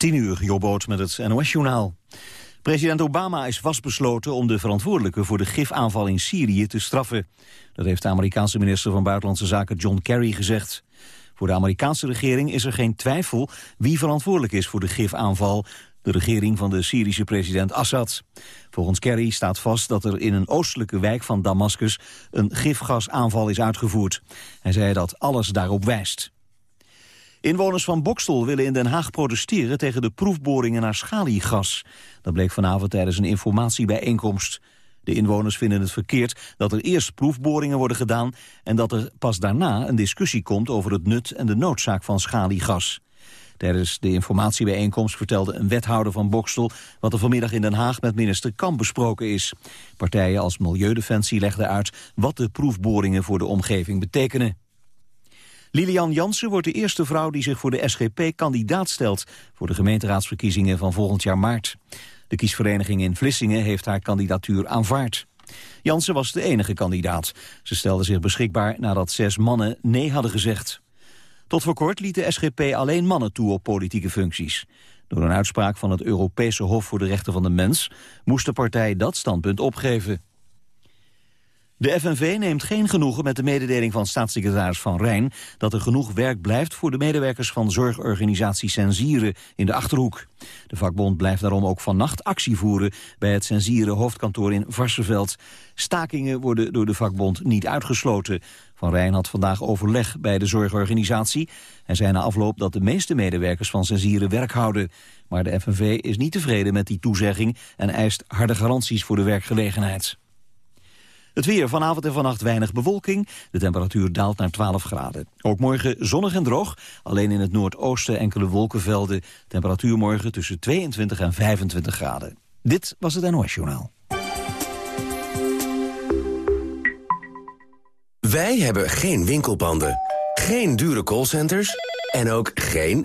10 uur, Jobboot met het NOS-journaal. President Obama is vastbesloten om de verantwoordelijke voor de gifaanval in Syrië te straffen. Dat heeft de Amerikaanse minister van Buitenlandse Zaken John Kerry gezegd. Voor de Amerikaanse regering is er geen twijfel wie verantwoordelijk is voor de gifaanval. De regering van de Syrische president Assad. Volgens Kerry staat vast dat er in een oostelijke wijk van Damascus een gifgasaanval is uitgevoerd. Hij zei dat alles daarop wijst. Inwoners van Bokstel willen in Den Haag protesteren tegen de proefboringen naar schaliegas. Dat bleek vanavond tijdens een informatiebijeenkomst. De inwoners vinden het verkeerd dat er eerst proefboringen worden gedaan... en dat er pas daarna een discussie komt over het nut en de noodzaak van schaliegas. Tijdens de informatiebijeenkomst vertelde een wethouder van Bokstel... wat er vanmiddag in Den Haag met minister Kamp besproken is. Partijen als Milieudefensie legden uit wat de proefboringen voor de omgeving betekenen. Lilian Jansen wordt de eerste vrouw die zich voor de SGP kandidaat stelt... voor de gemeenteraadsverkiezingen van volgend jaar maart. De kiesvereniging in Vlissingen heeft haar kandidatuur aanvaard. Jansen was de enige kandidaat. Ze stelde zich beschikbaar nadat zes mannen nee hadden gezegd. Tot voor kort liet de SGP alleen mannen toe op politieke functies. Door een uitspraak van het Europese Hof voor de Rechten van de Mens... moest de partij dat standpunt opgeven. De FNV neemt geen genoegen met de mededeling van staatssecretaris Van Rijn... dat er genoeg werk blijft voor de medewerkers van zorgorganisatie Sensieren in de Achterhoek. De vakbond blijft daarom ook vannacht actie voeren... bij het Sensieren hoofdkantoor in Varsenveld. Stakingen worden door de vakbond niet uitgesloten. Van Rijn had vandaag overleg bij de zorgorganisatie. Hij zei na afloop dat de meeste medewerkers van Sensieren werk houden. Maar de FNV is niet tevreden met die toezegging... en eist harde garanties voor de werkgelegenheid. Het weer vanavond en vannacht weinig bewolking. De temperatuur daalt naar 12 graden. Ook morgen zonnig en droog. Alleen in het noordoosten enkele wolkenvelden. Temperatuur morgen tussen 22 en 25 graden. Dit was het NOS Journaal. Wij hebben geen winkelpanden, geen dure callcenters en ook geen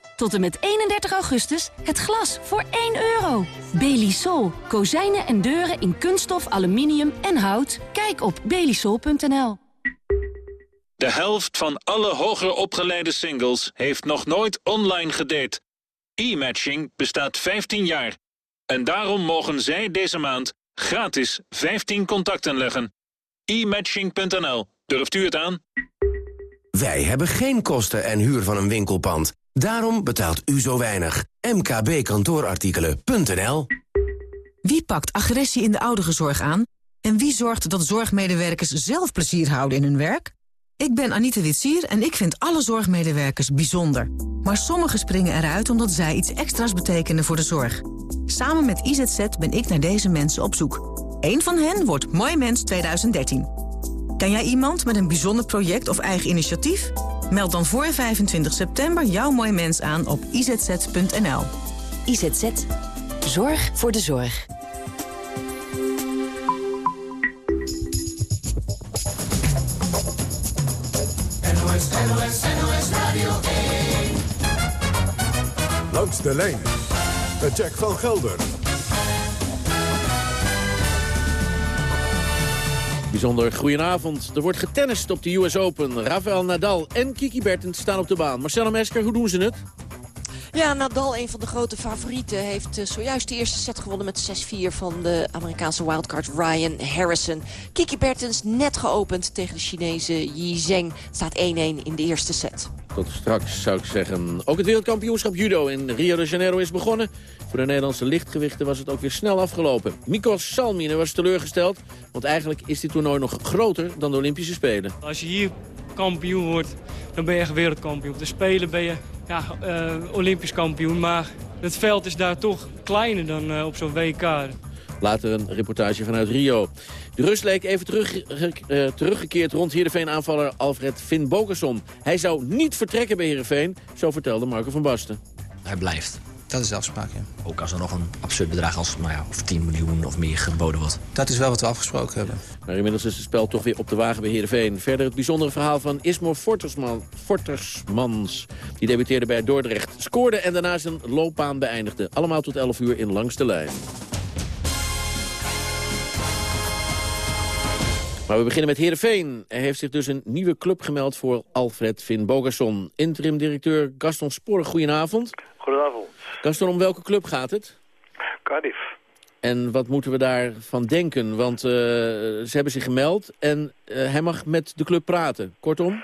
Tot en met 31 augustus het glas voor 1 euro. Belisol. Kozijnen en deuren in kunststof, aluminium en hout. Kijk op belisol.nl. De helft van alle hoger opgeleide singles heeft nog nooit online gedate. E-matching bestaat 15 jaar. En daarom mogen zij deze maand gratis 15 contacten leggen. E-matching.nl. Durft u het aan? Wij hebben geen kosten en huur van een winkelpand. Daarom betaalt u zo weinig. mkbkantoorartikelen.nl Wie pakt agressie in de ouderenzorg aan? En wie zorgt dat zorgmedewerkers zelf plezier houden in hun werk? Ik ben Anita Witsier en ik vind alle zorgmedewerkers bijzonder. Maar sommigen springen eruit omdat zij iets extra's betekenen voor de zorg. Samen met IZZ ben ik naar deze mensen op zoek. Eén van hen wordt Mooi Mens 2013. Ken jij iemand met een bijzonder project of eigen initiatief? Meld dan voor 25 september jouw mooi mens aan op izz.nl. IZZ. Zorg voor de zorg. NOS, NOS, NOS Radio 1. Langs de lijn. Met Jack van Gelder. Bijzonder goedenavond. Er wordt getennist op de US Open. Rafael Nadal en Kiki Bertens staan op de baan. Marcelo Mesker, hoe doen ze het? Ja, Nadal, een van de grote favorieten, heeft eh, zojuist de eerste set gewonnen met 6-4 van de Amerikaanse wildcard Ryan Harrison. Kiki Bertens net geopend tegen de Chinese Yi Zheng. Staat 1-1 in de eerste set. Tot straks zou ik zeggen. Ook het wereldkampioenschap judo in Rio de Janeiro is begonnen. Voor de Nederlandse lichtgewichten was het ook weer snel afgelopen. Mikos Salmine was teleurgesteld, want eigenlijk is dit toernooi nog groter dan de Olympische Spelen. Als je hier kampioen wordt, dan ben je echt wereldkampioen. Op de Spelen ben je ja, uh, Olympisch kampioen, maar het veld is daar toch kleiner dan uh, op zo'n WK. Later een reportage vanuit Rio. De rust leek even terug, uh, teruggekeerd rond Heerenveen-aanvaller Alfred Finn. Hij zou niet vertrekken bij Heerenveen, zo vertelde Marco van Basten. Hij blijft. Dat is de afspraak, ja. Ook als er nog een absurd bedrag als nou ja, of 10 miljoen of meer geboden wordt. Dat is wel wat we afgesproken hebben. Maar inmiddels is het spel toch weer op de wagen bij Heerenveen. Verder het bijzondere verhaal van Ismo Fortersman, Fortersmans. Die debuteerde bij Dordrecht, scoorde en daarna zijn loopbaan beëindigde. Allemaal tot 11 uur in Langste Lijn. Maar we beginnen met Heerenveen. Er heeft zich dus een nieuwe club gemeld voor Alfred Vin Bogerson. Interim-directeur Gaston Spoor, goedenavond. Goedenavond. Gaston, om welke club gaat het? Cardiff. En wat moeten we daarvan denken? Want uh, ze hebben zich gemeld en uh, hij mag met de club praten. Kortom?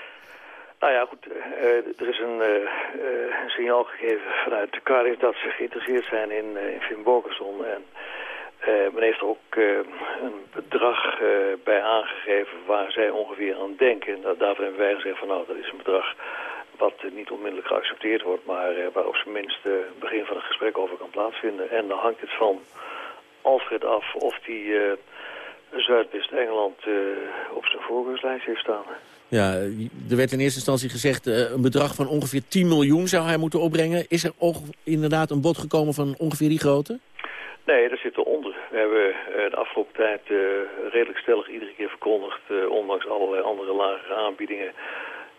Nou ja, goed. Uh, er is een, signaal gegeven vanuit Cardiff dat ze geïnteresseerd zijn in, in Finn. En men heeft er ook een bedrag bij aangegeven waar zij ongeveer aan denken. En daarvoor hebben wij gezegd van nou, dat is een bedrag wat niet onmiddellijk geaccepteerd wordt, maar waar op zijn minst het begin van een gesprek over kan plaatsvinden. En dan hangt het van Alfred af of hij uh, Zuidwest-Engeland uh, op zijn voorkeurslijst heeft staan. Ja, er werd in eerste instantie gezegd uh, een bedrag van ongeveer 10 miljoen zou hij moeten opbrengen. Is er ook inderdaad een bod gekomen van ongeveer die grootte? Nee, dat zit eronder. We hebben de afgelopen tijd redelijk stellig iedere keer verkondigd, ondanks allerlei andere lagere aanbiedingen,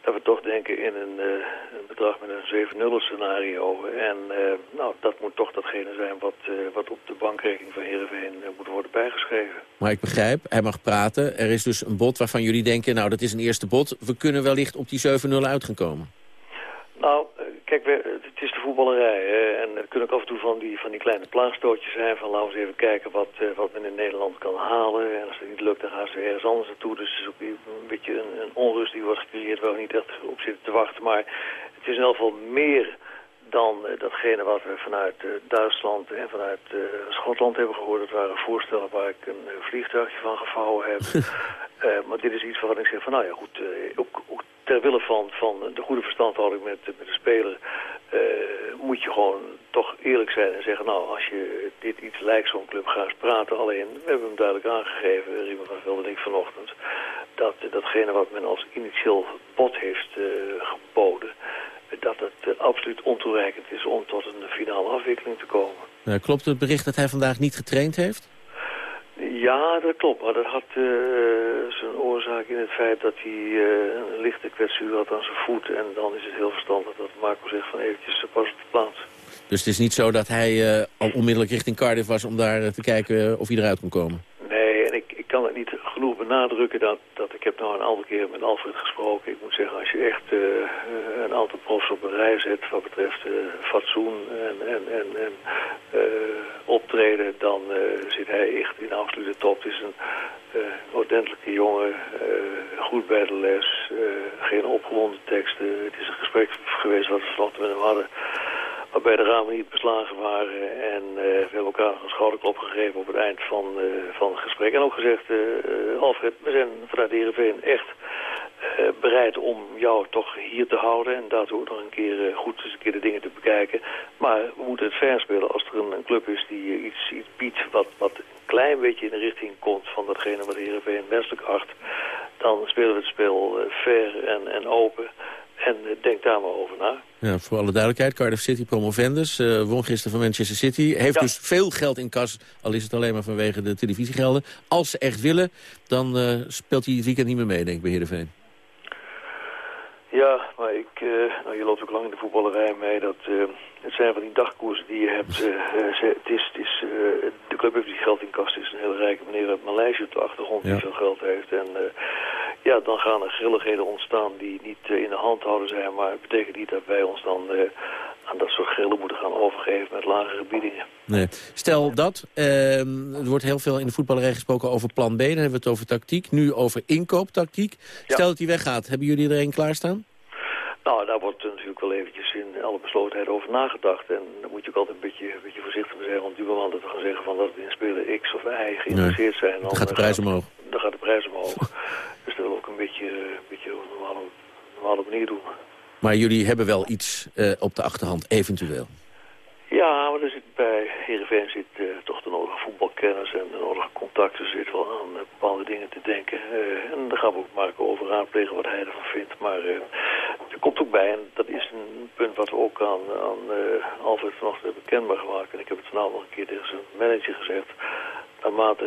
dat we toch denken in een, uh, een bedrag met een 7 scenario. En uh, nou, dat moet toch datgene zijn wat, uh, wat op de bankrekening van Heerenveen moet worden bijgeschreven. Maar ik begrijp, hij mag praten. Er is dus een bod waarvan jullie denken, nou dat is een eerste bod. We kunnen wellicht op die 7-0 uit gaan komen. Nou, kijk, we, het is de voetballerij. En er kunnen ook af en toe van die, van die kleine plaagstootjes zijn. Van laten we eens even kijken wat, uh, wat men in Nederland kan halen. En als het niet lukt, dan gaan ze ergens anders naartoe. Dus het is ook een beetje een, een onrust die wordt gecreëerd waar we niet echt op zitten te wachten. Maar het is in elk geval meer dan uh, datgene wat we vanuit uh, Duitsland en vanuit uh, Schotland hebben gehoord. Dat waren voorstellen waar ik een vliegtuigje van gevouwen heb. maar dit is iets waarvan ik zeg van nou ja goed, ook, ook ter wille van, van de goede verstandhouding met, met de speler... Uh, moet je gewoon toch eerlijk zijn en zeggen... nou, als je dit iets lijkt, zo'n club, ga eens praten. Alleen, we hebben hem duidelijk aangegeven, Riemen van Velde en ik vanochtend... dat datgene wat men als initieel bod heeft uh, geboden... dat het uh, absoluut ontoereikend is om tot een finale afwikkeling te komen. Nou, klopt het bericht dat hij vandaag niet getraind heeft? Ja, dat klopt. Maar dat had uh, zijn oorzaak in het feit dat hij uh, een lichte kwetsuur had aan zijn voet. En dan is het heel verstandig dat Marco zegt van eventjes pas op de plaats. Dus het is niet zo dat hij uh, al onmiddellijk richting Cardiff was om daar te kijken of hij eruit kon komen? Nee, en ik, ik kan het niet genoeg benadrukken dat, dat ik heb nou een aantal keer met Alfred gesproken. Ik moet zeggen, als je echt een aantal profs op een rij zet wat betreft fatsoen en, en, en, en optreden, dan zit hij echt in absolute top. Het is een ordentelijke jongen, goed bij de les, geen opgewonden teksten. Het is een gesprek geweest wat we met hem hadden, waarbij de ramen niet beslagen waren. En we hebben elkaar een schouderklop gegeven op het eind van, van het gesprek. En ook gezegd, Alfred, we zijn vanuit Heerenveen echt bereid om jou toch hier te houden en daartoe nog een keer goed eens een keer de dingen te bekijken. Maar we moeten het fair spelen als er een, club is die iets, iets biedt wat, wat een klein beetje in de richting komt van datgene wat Heerenveen wenselijk acht. Dan spelen we het spel fair en, en open. En denk daar maar over na. Ja, voor alle duidelijkheid, Cardiff City promovendus, uh, won gisteren van Manchester City. Heeft ja. dus veel geld in kas, al is het alleen maar vanwege de televisiegelden. Als ze echt willen, dan uh, speelt hij het weekend niet meer mee, denk ik, bij Heerenveen. Ja, maar ik, uh, nou, je loopt ook lang in de voetballerij mee. Dat, het zijn van die dagkoersen die je hebt. Uh, ze, het is, het is, de club heeft die geld in kast. Het is een hele rijke meneer uit Maleisië op de achtergrond die veel geld heeft. En ja, dan gaan er grilligheden ontstaan die niet in de hand houden zijn. Maar het betekent niet dat wij ons dan aan dat soort grillen moeten gaan overgeven met lagere biedingen. Nee. Stel dat, uh, er wordt heel veel in de voetballerij gesproken over plan B. Dan hebben we het over tactiek, nu over inkooptactiek. Ja. Stel dat die weggaat, hebben jullie er een klaarstaan? Nou, daar wordt natuurlijk wel eventjes in alle beslotenheid over nagedacht. En dan moet je ook altijd een beetje, een beetje voorzichtig mee zijn. Want dat we gaan zeggen van dat we in speler X of Y geïnteresseerd zijn. Dan, dan gaat de prijs omhoog. Dan gaat de prijs omhoog. dus dat we ook een beetje, een beetje op een normale, normale manier doen. Maar jullie hebben wel iets uh, op de achterhand, eventueel. Ja, maar er zit bij Heerenveen zit uh, toch de nodige voetbalkennis en de nodige contacten. zit wel aan uh, bepaalde dingen te denken. Uh, en daar gaan we ook Marco over raadplegen wat hij ervan vindt. Maar er komt ook bij, en dat is een punt wat we ook aan, aan Alfred vanochtend hebben kenbaar gemaakt. En ik heb het vanavond nog een keer tegen zijn manager gezegd. Naarmate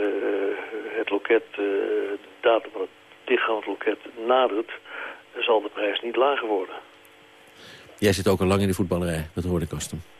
het loket, de datum van het dichtgaan het loket nadert, zal de prijs niet lager worden. Jij zit ook al lang in de voetballerij, dat hoorde ik. Ja.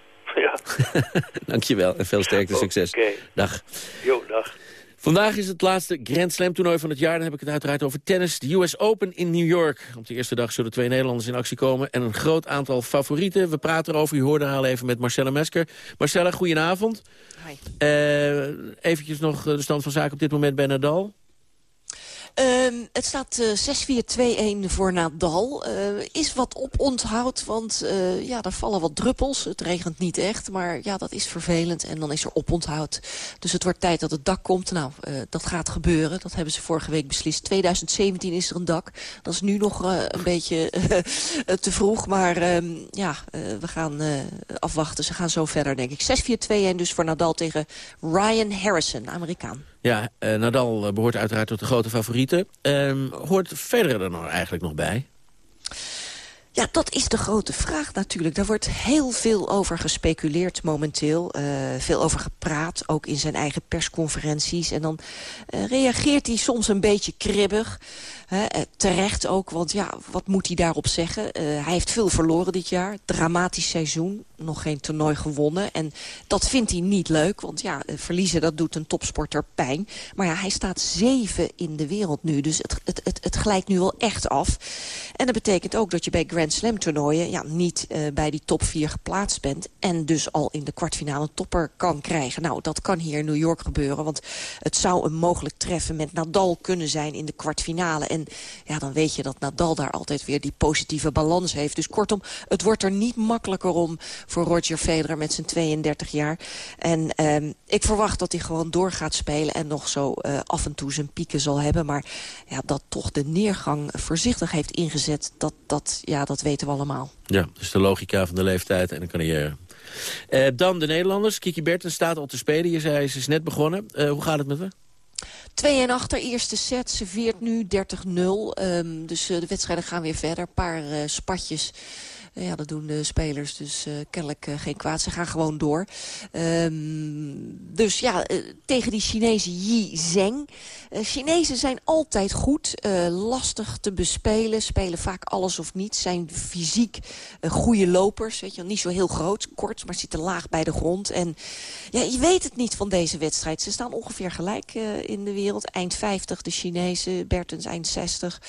Dankjewel en veel sterkte, succes. Okay. Dag. Jo, dag. Vandaag is het laatste Grand Slam toernooi van het jaar. Dan heb ik het uiteraard over tennis. De US Open in New York. Op de eerste dag zullen twee Nederlanders in actie komen. En een groot aantal favorieten. We praten erover. U hoorde al even met Marcella Mesker. Marcella, goedenavond. Hi. Uh, eventjes nog de stand van zaken op dit moment bij Nadal. Um, het staat uh, 6-4-2-1 voor Nadal. Uh, is wat op onthoud, want uh, ja, er vallen wat druppels. Het regent niet echt, maar ja, dat is vervelend. En dan is er op onthoud. Dus het wordt tijd dat het dak komt. Nou, dat gaat gebeuren. Dat hebben ze vorige week beslist. 2017 is er een dak. Dat is nu nog een beetje te vroeg. Maar um, ja, we gaan afwachten. Ze gaan zo verder, denk ik. 6-4-2-1 dus voor Nadal tegen Ryan Harrison, Amerikaan. Ja, uh, Nadal behoort uiteraard tot de grote favorieten. Uh, hoort Federer er nou eigenlijk nog bij? Ja, dat is de grote vraag natuurlijk. Daar wordt heel veel over gespeculeerd momenteel. Uh, veel over gepraat, ook in zijn eigen persconferenties. En dan reageert hij soms een beetje kribbig. He, terecht ook, want ja, wat moet hij daarop zeggen? Hij heeft veel verloren dit jaar. Dramatisch seizoen, nog geen toernooi gewonnen. En dat vindt hij niet leuk, want ja, verliezen dat doet een topsporter pijn. Maar ja, hij staat zeven in de wereld nu, dus het, het, het, het glijdt nu wel echt af. En dat betekent ook dat je bij Grand Slam toernooien... Ja, niet uh, bij die top 4 geplaatst bent... en dus al in de kwartfinale topper kan krijgen. Nou, dat kan hier in New York gebeuren, want het zou een mogelijk treffen met Nadal kunnen zijn in de kwartfinale. En ja, dan weet je dat Nadal daar altijd weer die positieve balans heeft. Dus kortom, het wordt er niet makkelijker om voor Roger Federer met zijn 32 jaar. En um, ik verwacht dat hij gewoon door gaat spelen en nog zo uh, af en toe zijn pieken zal hebben. Maar ja, dat toch de neergang voorzichtig heeft ingezet, dat, dat, ja, dat weten we allemaal. Ja, dus de logica van de leeftijd en de carrière. Uh, dan de Nederlanders. Kiki Bertens staat al te spelen. Je zei, ze is net begonnen. Uh, hoe gaat het met haar? 2 en achter, eerste set, serveert nu 30-0. Um, dus uh, de wedstrijden gaan weer verder. Een paar spatjes. Uh, ja, dat doen de spelers dus uh, kennelijk uh, geen kwaad. Ze gaan gewoon door. Um, dus ja, tegen die Chinese Yi Zheng. Chinezen zijn altijd goed. lastig te bespelen. Spelen vaak alles of niets. Zijn fysiek goede lopers. Weet je, niet zo heel groot, kort, maar zitten laag bij de grond. En ja, je weet het niet van deze wedstrijd. Ze staan ongeveer gelijk in de wereld. Eind 50 de Chinezen, Bertens eind 60.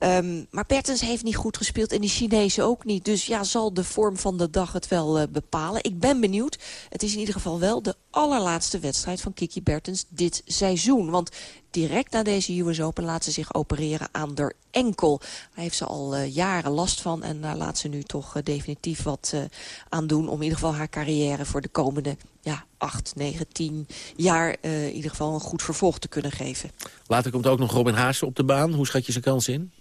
Um, maar Bertens heeft niet goed gespeeld en die Chinezen ook niet. Dus ja, zal de vorm van de dag het wel uh, bepalen. Ik ben benieuwd. Het is in ieder geval wel de allerlaatste wedstrijd van Kiki Bertens dit seizoen. Want direct na deze US Open laat ze zich opereren aan de enkel. Daar heeft ze al uh, jaren last van en daar laat ze nu toch uh, definitief wat aan doen... om in ieder geval haar carrière voor de komende ja, 8, 9, 10 jaar in ieder geval een goed vervolg te kunnen geven. Later komt ook nog Robin Haase op de baan. Hoe schat je zijn kans in?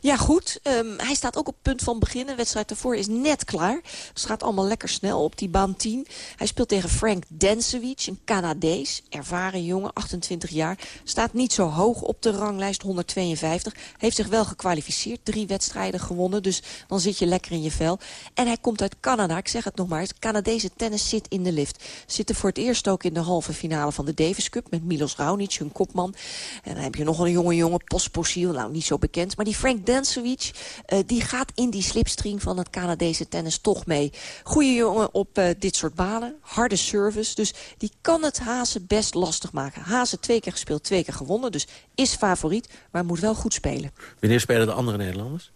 Ja, goed. Um, hij staat ook op punt van beginnen. De wedstrijd ervoor is net klaar. Dus het gaat allemaal lekker snel op die baan 10. Hij speelt tegen Frank Densewicz, een Canadees. Ervaren jongen, 28 jaar. Staat niet zo hoog op de ranglijst, 152. Heeft zich wel gekwalificeerd. Drie wedstrijden gewonnen, dus dan zit je lekker in je vel. En hij komt uit Canada, ik zeg het nog maar. Het Canadese tennis zit in de lift. Zitten voor het eerst ook in de halve finale van de Davis Cup... met Milos Raonic, hun kopman. En dan heb je nog een jonge jongen, Posposiel, nou niet zo bekend. Maar die Frank Densewicz, uh, die gaat in die slipstream van het Canadese tennis toch mee. Goeie jongen op uh, dit soort banen, harde service. Dus die kan het Hazen best lastig maken. Hazen twee keer gespeeld, twee keer gewonnen. Dus is favoriet, maar moet wel goed spelen. Wanneer spelen de andere Nederlanders?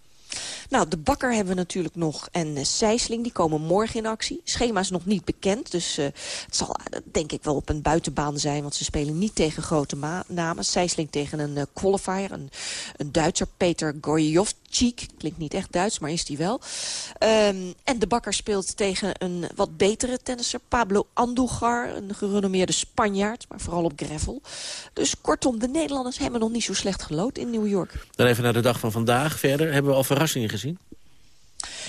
Nou, de Bakker hebben we natuurlijk nog en uh, Sijsling. Die komen morgen in actie. Schema is nog niet bekend. Dus uh, het zal uh, denk ik wel op een buitenbaan zijn. Want ze spelen niet tegen grote namen. Sijsling tegen een qualifier. Een, een Duitser, Peter Gorjovcik. Klinkt niet echt Duits, maar is die wel. Um, en de Bakker speelt tegen een wat betere tennisser. Pablo Andujar, een gerenommeerde Spanjaard. Maar vooral op gravel. Dus kortom, de Nederlanders hebben nog niet zo slecht gelood in New York. Dan even naar de dag van vandaag. Verder hebben we al verrassingen gezien.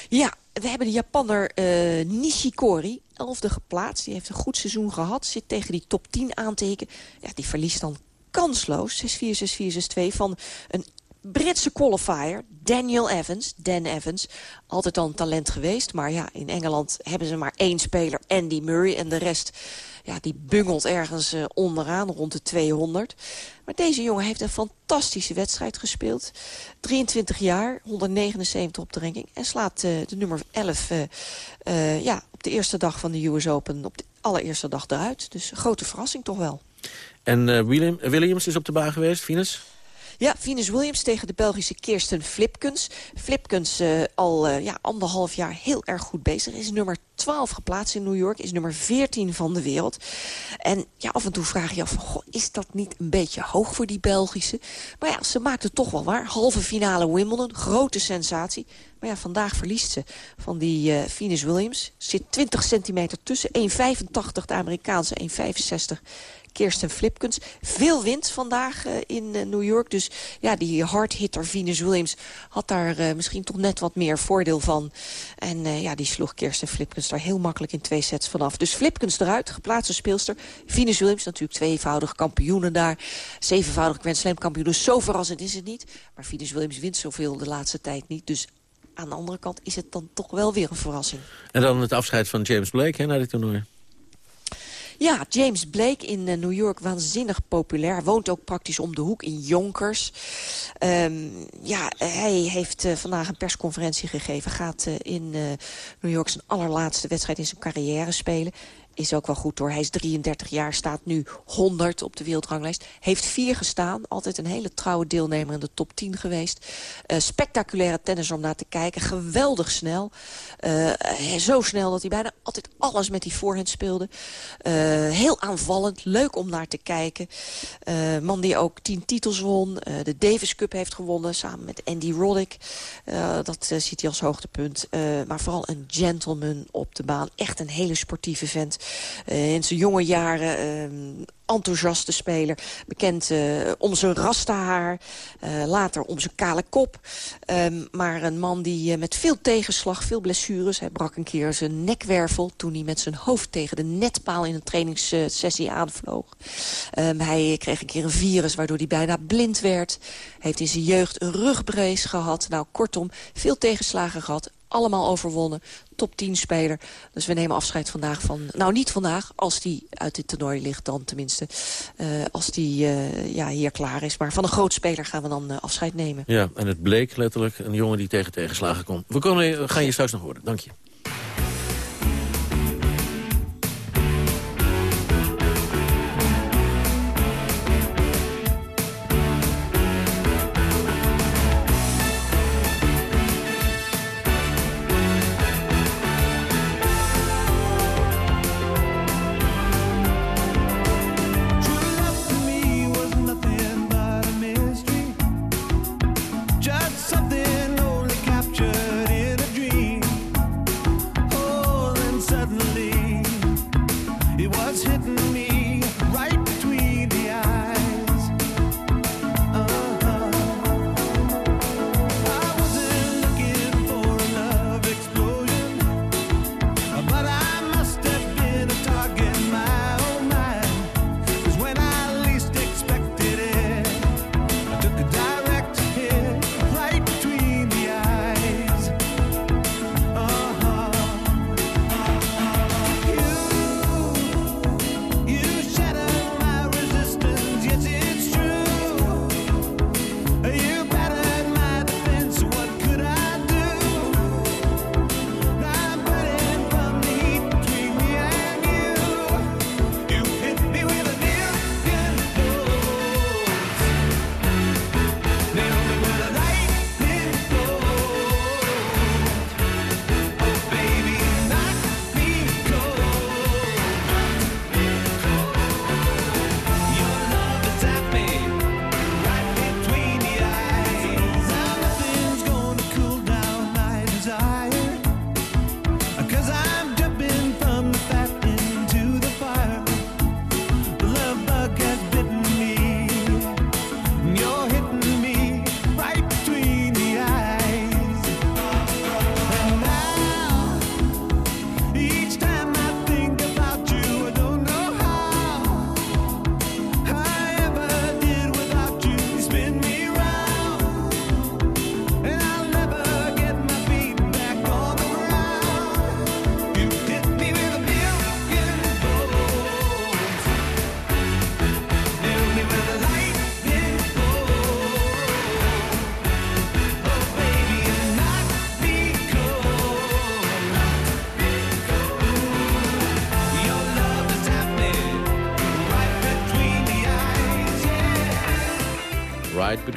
Ja, we hebben de Japanner uh, Nishikori, elfde geplaatst. Die heeft een goed seizoen gehad, zit tegen die top 10 aan te. Ja, die verliest dan kansloos, 6-4, 6-4, 6-2 van een Britse qualifier, Daniel Evans, Dan Evans, altijd al een talent geweest. Maar ja, in Engeland hebben ze maar één speler, Andy Murray. En de rest ja, die bungelt ergens uh, onderaan, rond de 200. Maar deze jongen heeft een fantastische wedstrijd gespeeld. 23 jaar, 179 op de. En slaat uh, de nummer 11 uh, ja, op de eerste dag van de US Open... op de allereerste dag eruit. Dus grote verrassing toch wel. En William, Williams is op de baan geweest, Venus? Ja, Venus Williams tegen de Belgische Kirsten Flipkens. Flipkens uh, al uh, ja, anderhalf jaar heel erg goed bezig. Is nummer 12 geplaatst in New York. Is nummer 14 van de wereld. En ja, af en toe vraag je je af, is dat niet een beetje hoog voor die Belgische? Maar ja, ze maakt het toch wel waar. Halve finale Wimbledon, grote sensatie. Maar ja, vandaag verliest ze van die uh, Venus Williams. Zit 20 centimeter tussen. 1,85 de Amerikaanse, 1,65 Kirsten Flipkens. Veel wind vandaag uh, in uh, New York. Dus ja, die hardhitter Venus Williams had daar uh, misschien toch net wat meer voordeel van. En ja, die sloeg Kirsten Flipkens daar heel makkelijk in twee sets vanaf. Dus Flipkens eruit, geplaatste speelster. Venus Williams natuurlijk tweevoudig kampioenen daar. Zevenvoudig Grand Slam kampioen. Dus zo verrassend is het niet. Maar Venus Williams wint zoveel de laatste tijd niet. Dus aan de andere kant is het dan toch wel weer een verrassing. En dan het afscheid van James Blake hè, naar dit toernooi. Ja, James Blake in uh, New York waanzinnig populair. Woont ook praktisch om de hoek in Yonkers. Um, ja, hij heeft uh, vandaag een persconferentie gegeven. Gaat uh, in New York zijn allerlaatste wedstrijd in zijn carrière spelen is ook wel goed hoor. Hij is 33 jaar, staat nu 100 op de wereldranglijst. Heeft vier gestaan, altijd een hele trouwe deelnemer in de top 10 geweest. Uh, spectaculaire tennis om naar te kijken, geweldig snel. Uh, zo snel dat hij bijna altijd alles met die voorhand speelde. Heel aanvallend, leuk om naar te kijken. man die ook 10 titels won, de Davis Cup heeft gewonnen samen met Andy Roddick. dat ziet hij als hoogtepunt. maar vooral een gentleman op de baan. Echt een hele sportieve vent. Uh, in zijn jonge jaren uh, enthousiaste speler. Bekend uh, om zijn rastahaar. Uh, later om zijn kale kop. Um, maar een man die met veel tegenslag, veel blessures... hij brak een keer zijn nekwervel toen hij met zijn hoofd tegen de netpaal... in een trainingssessie aanvloog. Um, hij kreeg een keer een virus waardoor hij bijna blind werd. Heeft in zijn jeugd een rugbrace gehad. Nou, kortom, veel tegenslagen gehad allemaal overwonnen. Top 10 speler. Dus we nemen afscheid vandaag van... Nou, niet vandaag, als die uit dit toernooi ligt dan tenminste. Uh, als die uh, ja, hier klaar is. Maar van een groot speler gaan we dan uh, afscheid nemen. Ja, en het bleek letterlijk een jongen die tegen tegenslagen kon. We kunnen, gaan je straks nog horen. Dank je.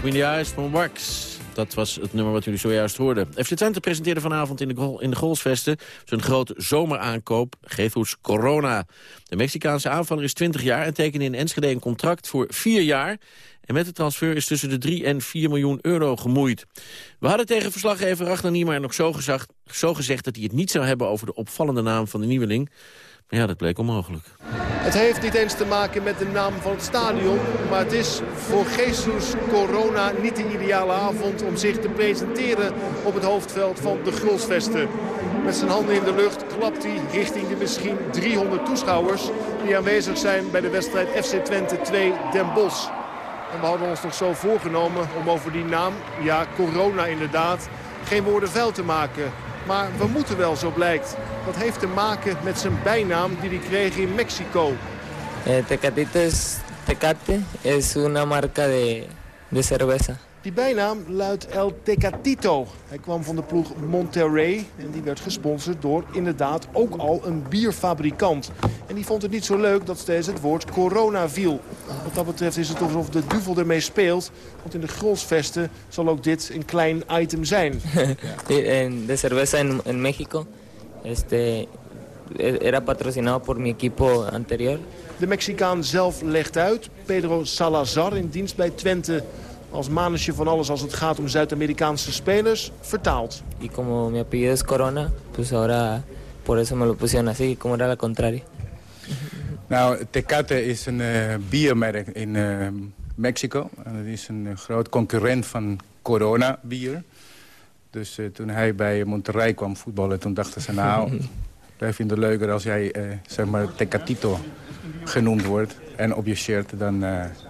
Between the Eyes van Wax. Dat was het nummer wat jullie zojuist hoorden. FC Twente presenteerde vanavond in de, in de goalsvesten... zijn grote zomeraankoop, Jesus Corona. De Mexicaanse aanvaller is 20 jaar en tekende in Enschede een contract voor 4 jaar... En met de transfer is tussen de 3 en 4 miljoen euro gemoeid. We hadden tegen verslaggever Ragnar Niemeyer nog zo, gezegd, zo gezegd dat hij het niet zou hebben over de opvallende naam van de nieuweling. Ja, dat bleek onmogelijk. Het heeft niet eens te maken met de naam van het stadion. Maar het is voor Jesus Corona niet de ideale avond om zich te presenteren op het hoofdveld van de Grolsvesten. Met zijn handen in de lucht klapt hij richting de misschien 300 toeschouwers... die aanwezig zijn bij de wedstrijd FC Twente 2 Den Bosch. En we hadden ons nog zo voorgenomen om over die naam, ja corona inderdaad, geen woorden vuil te maken. Maar we moeten wel, zo blijkt. Dat heeft te maken met zijn bijnaam die hij kreeg in Mexico. Eh, Tecatito es Tecate, es una marca de, de cerveza. Die bijnaam luidt El Tecatito. Hij kwam van de ploeg Monterrey en die werd gesponsord door inderdaad ook al een bierfabrikant. En die vond het niet zo leuk dat steeds het woord corona viel. Wat dat betreft is het alsof de duvel ermee speelt. Want in de grolsvesten zal ook dit een klein item zijn. de cerveza en, en México este, era patrocinado por mi equipo anterior. De Mexicaan zelf legt uit. Pedro Salazar in dienst bij Twente als manusje van alles als het gaat om Zuid-Amerikaanse spelers, vertaald. Y como mi apellido es Corona, pues ahora por eso me lo pusieron así, como era la contraria. Nou, Tecate is een uh, biermerk in uh, Mexico. En dat is een uh, groot concurrent van Corona bier. Dus toen hij bij Monterrey kwam voetballen, toen dachten ze... nou, wij vinden het leuker als jij zeg maar Tecatito genoemd wordt. En op je shirt dan,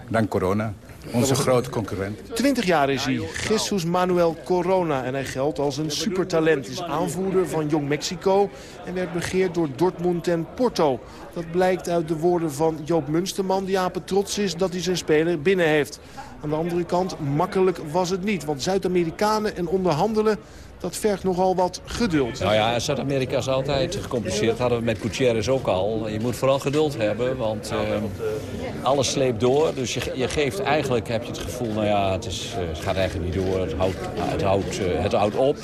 dan Corona. Onze grote concurrent. 20 jaar is hij, Jesus Manuel Corona. En hij geldt als een supertalent. Is aanvoerder van Jong Mexico en werd begeerd door Dortmund en Porto. Dat blijkt uit de woorden van Joop Munsterman, die apen trots is dat hij zijn speler binnen heeft. Aan de andere kant, makkelijk was het niet. Want Zuid-Amerikanen en onderhandelen dat vergt nogal wat geduld. Nou ja, Zuid-Amerika is altijd gecompliceerd. Hadden we met Gutierrez ook al. Je moet vooral geduld hebben, want uh, alles sleept door. Dus je, je geeft eigenlijk, heb je het gevoel, nou ja, het, is, uh, het gaat eigenlijk niet door. Het houdt, het houdt, uh, het op.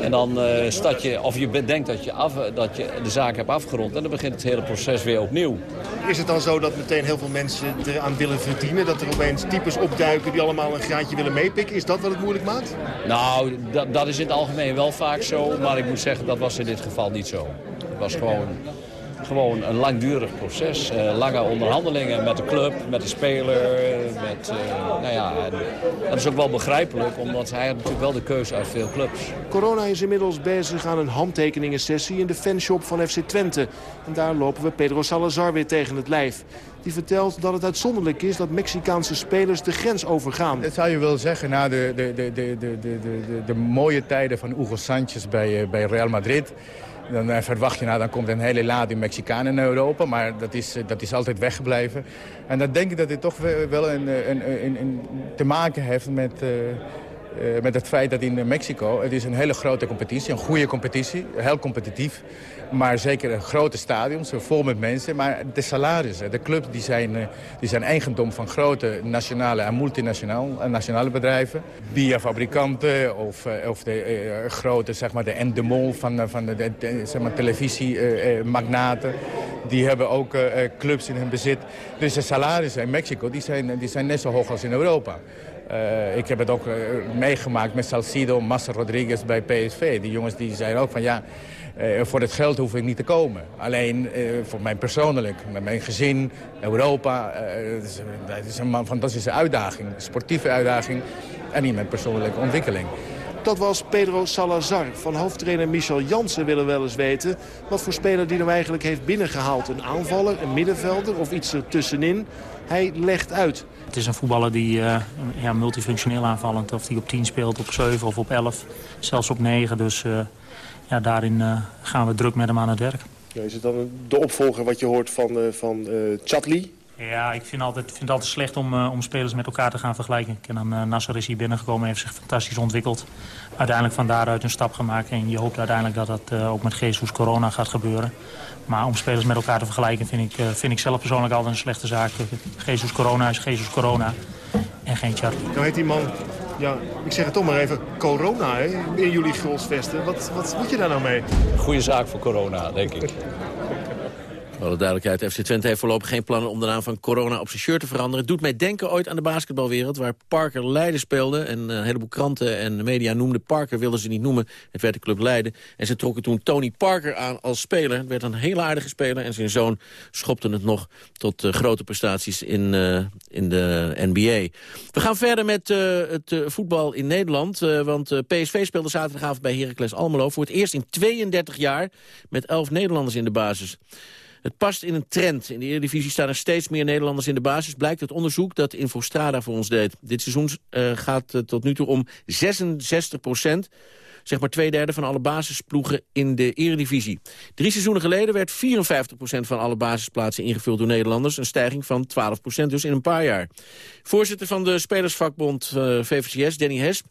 En dan start je, of je denkt dat je, af, dat je de zaak hebt afgerond. En dan begint het hele proces weer opnieuw. Is het dan zo dat meteen heel veel mensen eraan willen verdienen? Dat er opeens types opduiken die allemaal een graadje willen meepikken? Is dat wat het moeilijk maakt? Nou, dat, dat is in het algemeen wel vaak zo. Maar ik moet zeggen, dat was in dit geval niet zo. Het was gewoon, gewoon een langdurig proces. Uh, lange onderhandelingen met de club, met de speler. Met, uh, nou ja, en dat is ook wel begrijpelijk, omdat hij had natuurlijk wel de keuze uit veel clubs. Corona is inmiddels bezig aan een handtekeningen-sessie in de fanshop van FC Twente. En daar lopen we Pedro Salazar weer tegen het lijf. Die vertelt dat het uitzonderlijk is dat Mexicaanse spelers de grens overgaan. Dat zou je wel zeggen na de, de, de, de, de, de, de, de mooie tijden van Hugo Sanchez bij, bij Real Madrid. Dan verwacht je, nou, dan komt een hele lading Mexicanen naar Europa. Maar dat is, dat is altijd weggebleven. En dan denk ik dat dit toch wel een, een, een, te maken heeft met... Met het feit dat in Mexico, het is een hele grote competitie, een goede competitie, heel competitief. Maar zeker een grote stadions, vol met mensen. Maar de salarissen, de clubs, die zijn, die zijn eigendom van grote nationale en multinationale nationale bedrijven. Bierfabrikanten of, of de grote, zeg maar, de endemol van, van de, televisiemagnaten. die hebben ook clubs in hun bezit. Dus de salarissen in Mexico, die zijn, die zijn net zo hoog als in Europa. Ik heb het ook meegemaakt met Salcido, Massa Rodriguez bij PSV. Die jongens die zeiden ook van ja, uh, voor het geld hoef ik niet te komen. Alleen voor mij persoonlijk, met mijn gezin, Europa. Het is, het is een fantastische uitdaging, een sportieve uitdaging en niet mijn persoonlijke ontwikkeling. Dat was Pedro Salazar. Van hoofdtrainer Michel Jansen willen we wel eens weten... wat voor speler die nou eigenlijk heeft binnengehaald. Een aanvaller, een middenvelder of iets ertussenin. Hij legt uit. Het is een voetballer die uh, ja, multifunctioneel aanvallend... of die op 10 speelt, op 7 of op 11, zelfs op 9. Dus uh, ja, daarin uh, gaan we druk met hem aan het werk. Ja, is het dan de opvolger wat je hoort van, van Chatli? Ja, ik vind, altijd, vind het altijd slecht om, uh, om spelers met elkaar te gaan vergelijken. Ik ken dan, uh, Nasser is hier binnengekomen en heeft zich fantastisch ontwikkeld. Uiteindelijk van daaruit een stap gemaakt. En je hoopt uiteindelijk dat dat uh, ook met Jesus Corona gaat gebeuren. Maar om spelers met elkaar te vergelijken vind ik, vind ik zelf persoonlijk altijd een slechte zaak. Jesus Corona is Jesus Corona. En geen Charlie. Nou heet die man, ja, ik zeg het toch maar even, corona hè, in jullie Grolsvesten. Wat, wat moet je daar nou mee? Goede zaak voor corona, denk ik. Alle duidelijkheid, FC Twente heeft voorlopig geen plannen om de naam van corona op zijn shirt te veranderen. Het doet mij denken ooit aan de basketbalwereld, waar Parker Leiden speelde. En een heleboel kranten en media noemden Parker, wilden ze niet noemen. Het werd de club Leiden. En ze trokken toen Tony Parker aan als speler. Het werd een hele aardige speler en zijn zoon schopte het nog tot uh, grote prestaties in, uh, in de NBA. We gaan verder met uh, het voetbal in Nederland. want PSV speelde zaterdagavond bij Heracles Almelo voor het eerst in 32 jaar met 11 Nederlanders in de basis. Het past in een trend. In de Eredivisie staan er steeds meer Nederlanders in de basis. Blijkt het onderzoek dat Infostrada voor ons deed. Dit seizoen uh, gaat uh, tot nu toe om 66 procent. Zeg maar twee derde van alle basisploegen in de Eredivisie. Drie seizoenen geleden werd 54 procent van alle basisplaatsen ingevuld door Nederlanders. Een stijging van 12 procent dus in een paar jaar. Voorzitter van de Spelersvakbond uh, VVCS, Danny Hesp.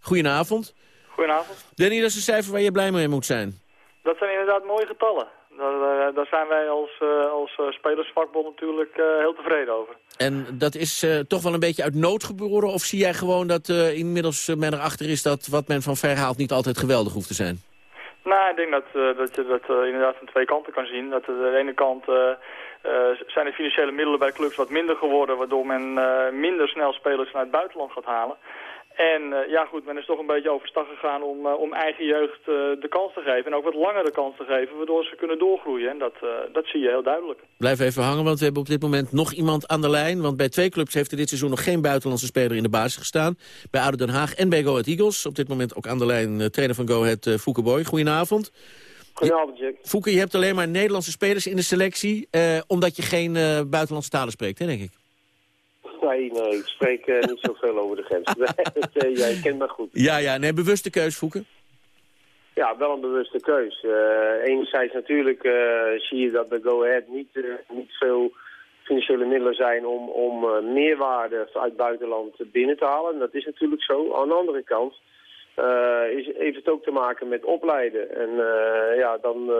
Goedenavond. Goedenavond. Danny, dat is een cijfer waar je blij mee moet zijn. Dat zijn inderdaad mooie getallen. Daar, daar, zijn wij als, uh, als uh, spelersvakbond natuurlijk uh, heel tevreden over. En dat is toch wel een beetje uit nood geboren? Of zie jij gewoon dat inmiddels men erachter is dat wat men van ver haalt niet altijd geweldig hoeft te zijn? Nou, ik denk dat, dat je dat inderdaad van twee kanten kan zien. Dat aan de ene kant zijn de financiële middelen bij clubs wat minder geworden... waardoor men minder snel spelers vanuit het buitenland gaat halen. En uh, ja goed, men is toch een beetje overstag gegaan om, uh, om eigen jeugd uh, de kans te geven. En ook wat langer de kans te geven, waardoor ze kunnen doorgroeien. En dat, dat zie je heel duidelijk. Blijf even hangen, want we hebben op dit moment nog iemand aan de lijn. Want bij twee clubs heeft er dit seizoen nog geen buitenlandse speler in de basis gestaan. Bij Oude Den Haag en bij Go Ahead Eagles. Op dit moment ook aan de lijn trainer van Go Ahead, Fouke Boy. Goedenavond. Goedenavond, Jack. Fouke, je hebt alleen maar Nederlandse spelers in de selectie... omdat je geen buitenlandse talen spreekt, hè, denk ik. Nee, nee, ik spreek uh, niet zoveel over de grens. uh, jij kent me goed. Ja, ja, nee, bewuste keus, Voeken. Ja, wel een bewuste keus. Uh, enerzijds natuurlijk zie je dat bij Go Ahead niet, niet veel financiële middelen zijn om, om meerwaarde uit het buitenland binnen te halen. Dat is natuurlijk zo. Aan de andere kant is, heeft het ook te maken met opleiden. En ja, dan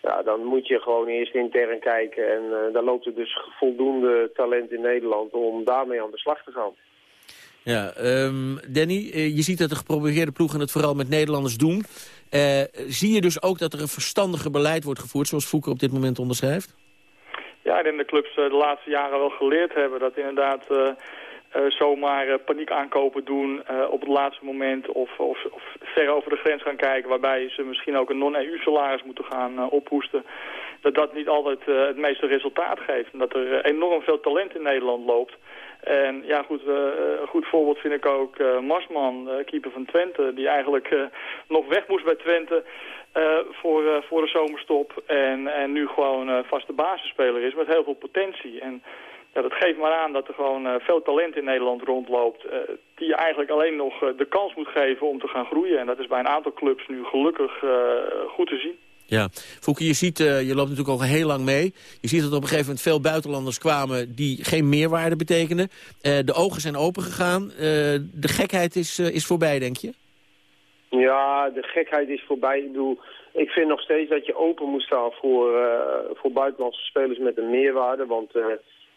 ja, dan moet je gewoon eerst intern kijken. En uh, daar loopt er dus voldoende talent in Nederland om daarmee aan de slag te gaan. Ja, um, Danny, eh, je ziet dat de geprobeerde ploegen het vooral met Nederlanders doen. Uh, zie je dus ook dat er een verstandiger beleid wordt gevoerd, zoals Voeker op dit moment onderschrijft? Ja, ik denk dat de clubs de laatste jaren wel geleerd hebben dat inderdaad... Uh, zomaar uh, paniek aankopen doen uh, op het laatste moment of, of, of, ver over de grens gaan kijken waarbij ze misschien ook een non-EU salaris moeten gaan ophoesten. Dat dat niet altijd het meeste resultaat geeft. En dat er enorm veel talent in Nederland loopt. En ja goed, een goed voorbeeld vind ik ook Marsman, keeper van Twente, die eigenlijk nog weg moest bij Twente. voor, voor de zomerstop en, en nu gewoon vaste basisspeler is met heel veel potentie. En ja, dat geeft maar aan dat er gewoon uh, veel talent in Nederland rondloopt... Uh, die je eigenlijk alleen nog uh, de kans moet geven om te gaan groeien. En dat is bij een aantal clubs nu gelukkig goed te zien. Ja, Fouke, je ziet, je loopt natuurlijk al heel lang mee. Je ziet dat op een gegeven moment veel buitenlanders kwamen die geen meerwaarde betekenen. de ogen zijn opengegaan. de gekheid is, is voorbij, denk je? Ja, de gekheid is voorbij. Ik bedoel, ik vind nog steeds dat je open moet staan voor, voor buitenlandse spelers met een meerwaarde. Want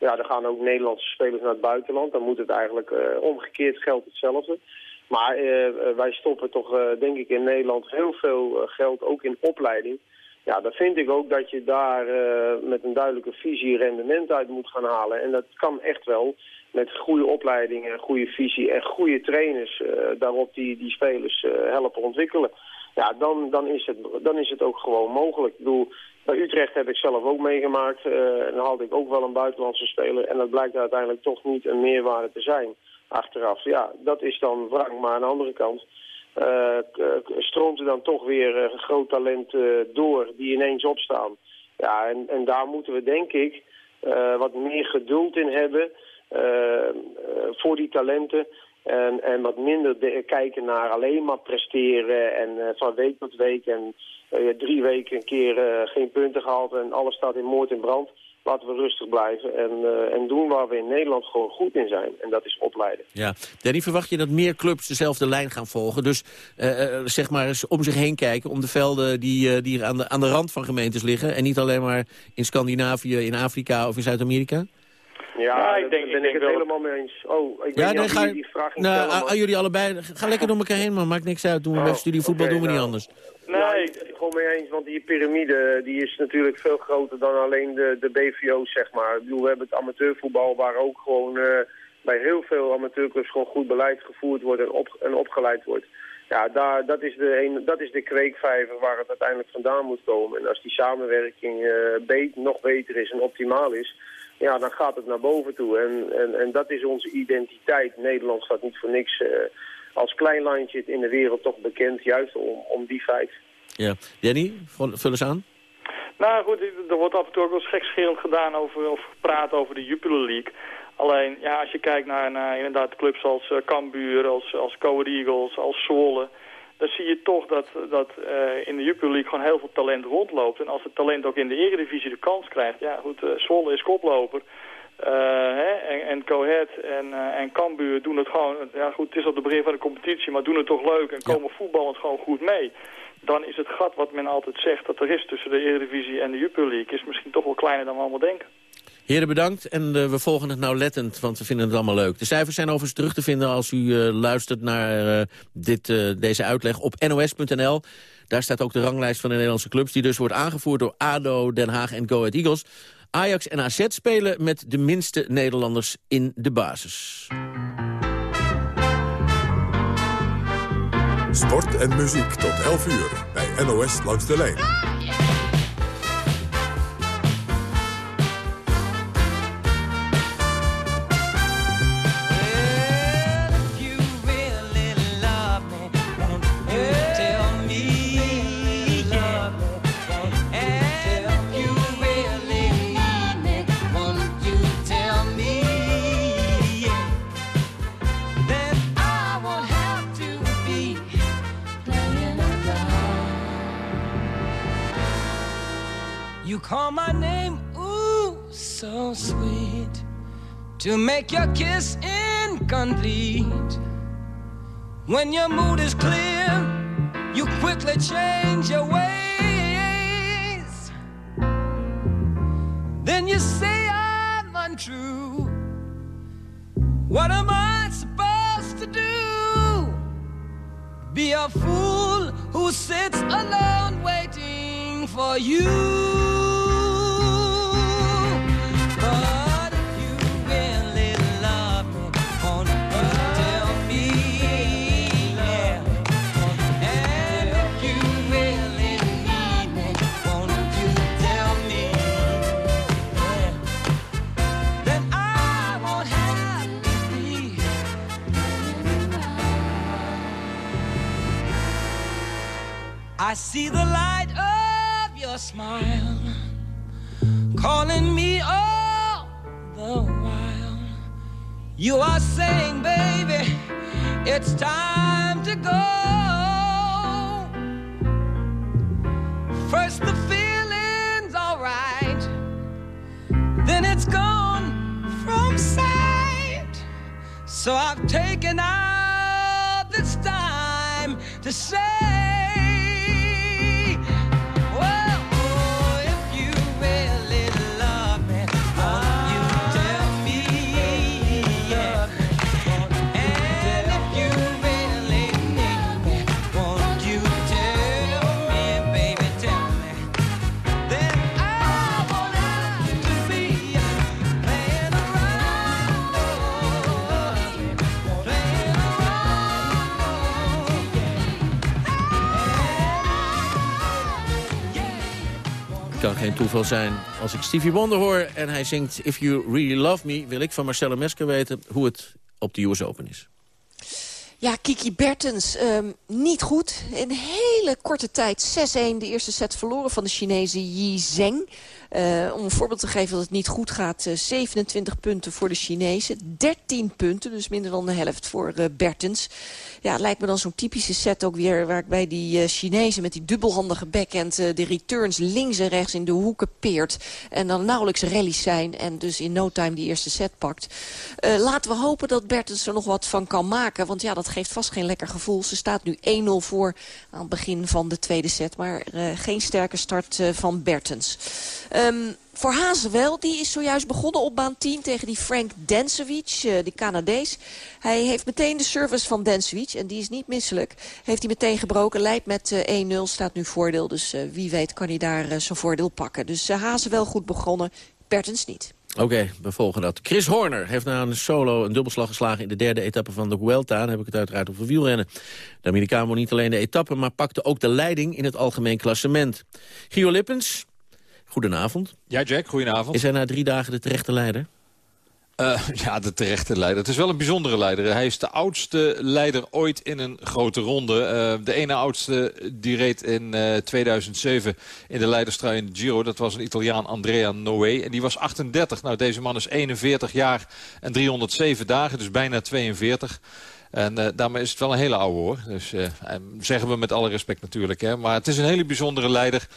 ja, er gaan ook Nederlandse spelers naar het buitenland. Dan moet het eigenlijk uh, omgekeerd geld hetzelfde. Maar uh, wij stoppen toch, denk ik, in Nederland heel veel geld ook in opleiding. Ja, dan vind ik ook dat je daar met een duidelijke visie rendement uit moet gaan halen. En dat kan echt wel met goede opleidingen, goede visie en goede trainers daarop die, die spelers helpen ontwikkelen. Ja, dan, dan, is het, dan is het ook gewoon mogelijk. Ik bedoel, bij Utrecht heb ik zelf ook meegemaakt. En dan haalde ik ook wel een buitenlandse speler. En dat blijkt uiteindelijk toch niet een meerwaarde te zijn achteraf. Ja, dat is dan wrang. Maar aan de andere kant uh, stroomt er dan toch weer een groot talent door die ineens opstaan. Ja, en, en daar moeten we denk ik wat meer geduld in hebben voor die talenten. En, en wat minder kijken naar alleen maar presteren en uh, van week tot week. En uh, drie weken een keer uh, geen punten gehaald en alles staat in moord en brand. Laten we rustig blijven en, en doen waar we in Nederland gewoon goed in zijn. En dat is opleiden. Ja, Danny, verwacht je dat meer clubs dezelfde lijn gaan volgen? Dus zeg maar eens om zich heen kijken, om de velden die, die aan, de, aan de rand van gemeentes liggen. En niet alleen maar in Scandinavië, in Afrika of in Zuid-Amerika? Ja, ik daar denk- ben ik ik, denk het wel- helemaal mee eens. Oh, ik Ja, weet dan niet ga die, vraag ging Nou, aan, aan jullie allebei. Ga lekker door elkaar heen, man. Maakt niks uit. Doen we Oh, bij studievoetbal doen we niet nou. anders. Nee, ik ben het gewoon mee eens, want die piramide die is natuurlijk veel groter dan alleen de, de BVO's, zeg maar. Ik bedoel, we hebben het amateurvoetbal waar ook gewoon eh, bij heel veel amateurclubs gewoon goed beleid gevoerd wordt en, op, en opgeleid wordt. Ja, daar, dat, is de een, dat is de kweekvijver waar het uiteindelijk vandaan moet komen. En als die samenwerking eh, beet, nog beter is en optimaal is, ja, dan gaat het naar boven toe. En, en, en dat is onze identiteit. Nederland staat niet voor niks eh, als klein landje in de wereld toch bekend, juist om, om die feit. Ja. Danny, vul eens aan. Nou goed, er wordt af en toe ook wel gekscherend gedaan over, of gepraat over de Jupiler League. Alleen, ja, als je kijkt naar, naar inderdaad clubs als uh, Cambuur, als, als Go Eagles, als Zwolle... dan zie je toch dat, dat uh, in de Jupiler League gewoon heel veel talent rondloopt. En als het talent ook in de eredivisie de kans krijgt... ja goed, uh, Zwolle is koploper... hè, en, en Cohet en, en Cambuur doen het gewoon... Ja goed, het is op het begin van de competitie, maar doen het toch leuk... en komen voetballend gewoon goed mee dan is het gat wat men altijd zegt dat er is tussen de Eredivisie en de Jupiler League... is misschien toch wel kleiner dan we allemaal denken. Heren, bedankt. En uh, we volgen het nauwlettend, want we vinden het allemaal leuk. De cijfers zijn overigens terug te vinden als u uh, luistert naar uh, dit, deze uitleg op nos.nl. Daar staat ook de ranglijst van de Nederlandse clubs... die dus wordt aangevoerd door ADO, Den Haag en Go Ahead Eagles. Ajax en AZ spelen met de minste Nederlanders in de basis. Sport en muziek tot 11 uur bij NOS Langs de Lijn. To make your kiss incomplete. When your mood is clear, you quickly change your ways. Then you say I'm untrue. What am I supposed to do? Be a fool who sits alone waiting for you. I see the light of your smile calling me all the while. You are saying, baby, it's time to go. First the feeling's alright, then it's gone from sight. So I've taken out this time to say. Toeval zijn. Als ik Stevie Wonder hoor en hij zingt If You Really Love Me... wil ik van Marcella Mesker weten hoe het op de US Open is. Ja, Kiki Bertens, um, niet goed. In hele korte tijd 6-1 de eerste set verloren van de Chinese Yi Zheng. Uh, om een voorbeeld te geven dat het niet goed gaat. Uh, 27 punten voor de Chinezen. 13 punten, dus minder dan de helft voor uh, Bertens. Ja, lijkt me dan zo'n typische set ook weer... waar ik bij die Chinezen met die dubbelhandige backhand... de returns links en rechts in de hoeken peert. En dan nauwelijks rallies zijn. En dus in no time die eerste set pakt. laten we hopen dat Bertens er nog wat van kan maken. Want ja, dat geeft vast geen lekker gevoel. Ze staat nu 1-0 voor aan het begin van de tweede set. Maar geen sterke start van Bertens. Ehm, voor Hazen wel, die is zojuist begonnen op baan 10 tegen die Frank Densevic, die Canadees. Hij heeft meteen de service van Densevic en die is niet misselijk. Heeft hij meteen gebroken, leidt met 1-0, staat nu voordeel. Dus wie weet kan hij daar zijn voordeel pakken. Dus Hazen wel goed begonnen, Bertens niet. Oké, we volgen dat. Chris Horner heeft na een solo een dubbelslag geslagen... in de derde etappe van de Vuelta. Dan heb ik het uiteraard over wielrennen. De Amerikaan won niet alleen de etappe... maar pakte ook de leiding in het algemeen klassement. Gio Lippens, goedenavond. Ja, Jack, goedenavond. Is hij na drie dagen de terechte leider? Uh, ja, de terechte leider. Het is wel een bijzondere leider. Hij is de oudste leider ooit in een grote ronde. Uh, de ene oudste die reed in uh, 2007 in de leiderstrui in de Giro. Dat was een Italiaan, Andrea Noé. En die was 38. Nou, deze man is 41 jaar en 307 dagen, dus bijna 42. En uh, daarmee is het wel een hele oude hoor. Dus uh, zeggen we met alle respect natuurlijk. Hè. Maar het is een hele bijzondere leider.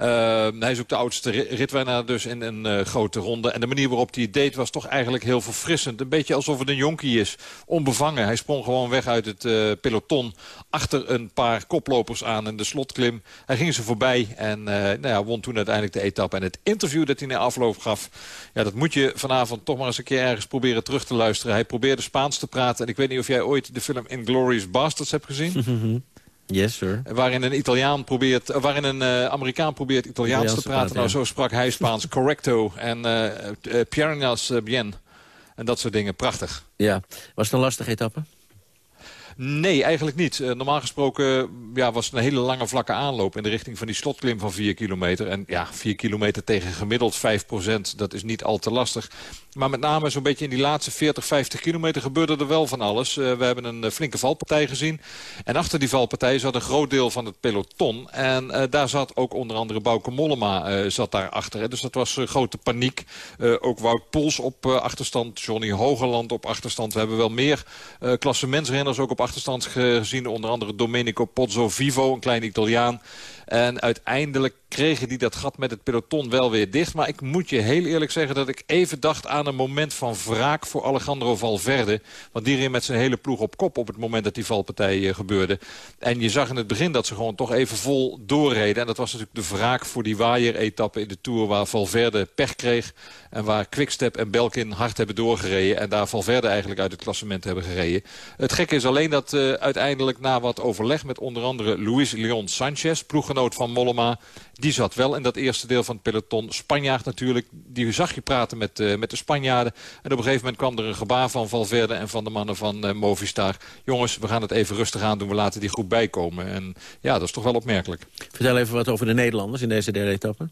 Uh, hij is ook de oudste ritwinnaar dus in een uh, grote ronde. En de manier waarop hij het deed was toch eigenlijk heel verfrissend. Een beetje alsof het een jonkie is. Onbevangen. Hij sprong gewoon weg uit het uh, peloton. Achter een paar koplopers aan in de slotklim. Hij ging ze voorbij en nou ja, won toen uiteindelijk de etappe. En het interview dat hij na afloop gaf... Ja, dat moet je vanavond toch maar eens een keer ergens proberen terug te luisteren. Hij probeerde Spaans te praten. En ik weet niet of jij ooit de film Inglourious Basterds hebt gezien. Yes, sir. Waarin een Italiaan probeert, waarin een uh, Amerikaan probeert Italiaans, Italiaans te praten. nou, zo sprak hij Spaans. Correcto en uh, uh, Piernas bien. En dat soort dingen. Prachtig. Ja. Was het een lastige etappe? Nee, eigenlijk niet. Uh, normaal gesproken ja, was het een hele lange vlakke aanloop... in de richting van die slotklim van 4 kilometer. En ja, 4 kilometer tegen gemiddeld 5 procent, dat is niet al te lastig. Maar met name zo'n beetje in die laatste 40, 50 kilometer gebeurde er wel van alles. Uh, we hebben een flinke valpartij gezien. En achter die valpartij zat een groot deel van het peloton. En daar zat ook onder andere Bauke Mollema zat daar achter. Dus dat was grote paniek. ook Wout Poels op achterstand. Johnny Hogeland op achterstand. We hebben wel meer klassementsrenners ook op achterstand gezien. Onder andere Domenico Pozzo Vivo, een klein Italiaan. En uiteindelijk kregen die dat gat met het peloton wel weer dicht. Maar ik moet je heel eerlijk zeggen dat ik even dacht aan een moment van wraak voor Alejandro Valverde. Want die reed met zijn hele ploeg op kop op het moment dat die valpartij uh, gebeurde. En je zag in het begin dat ze gewoon toch even vol doorreden. En dat was natuurlijk de wraak voor die waaier-etappe in de Tour waar Valverde pech kreeg. En waar Quickstep en Belkin hard hebben doorgereden. En daar Valverde eigenlijk uit het klassement hebben gereden. Het gekke is alleen dat uh, uiteindelijk na wat overleg met onder andere Luis Leon Sanchez, ploeggenoot van Mollema, die zat wel in dat eerste deel van het peloton. Spanjaard natuurlijk, die zag je praten met, uh, met de Spanjaarden. En op een gegeven moment kwam er een gebaar van Valverde en van de mannen van uh, Movistar. Jongens, we gaan het even rustig aan doen, we laten die groep bijkomen. En ja, dat is toch wel opmerkelijk. Vertel even wat over de Nederlanders in deze derde etappe.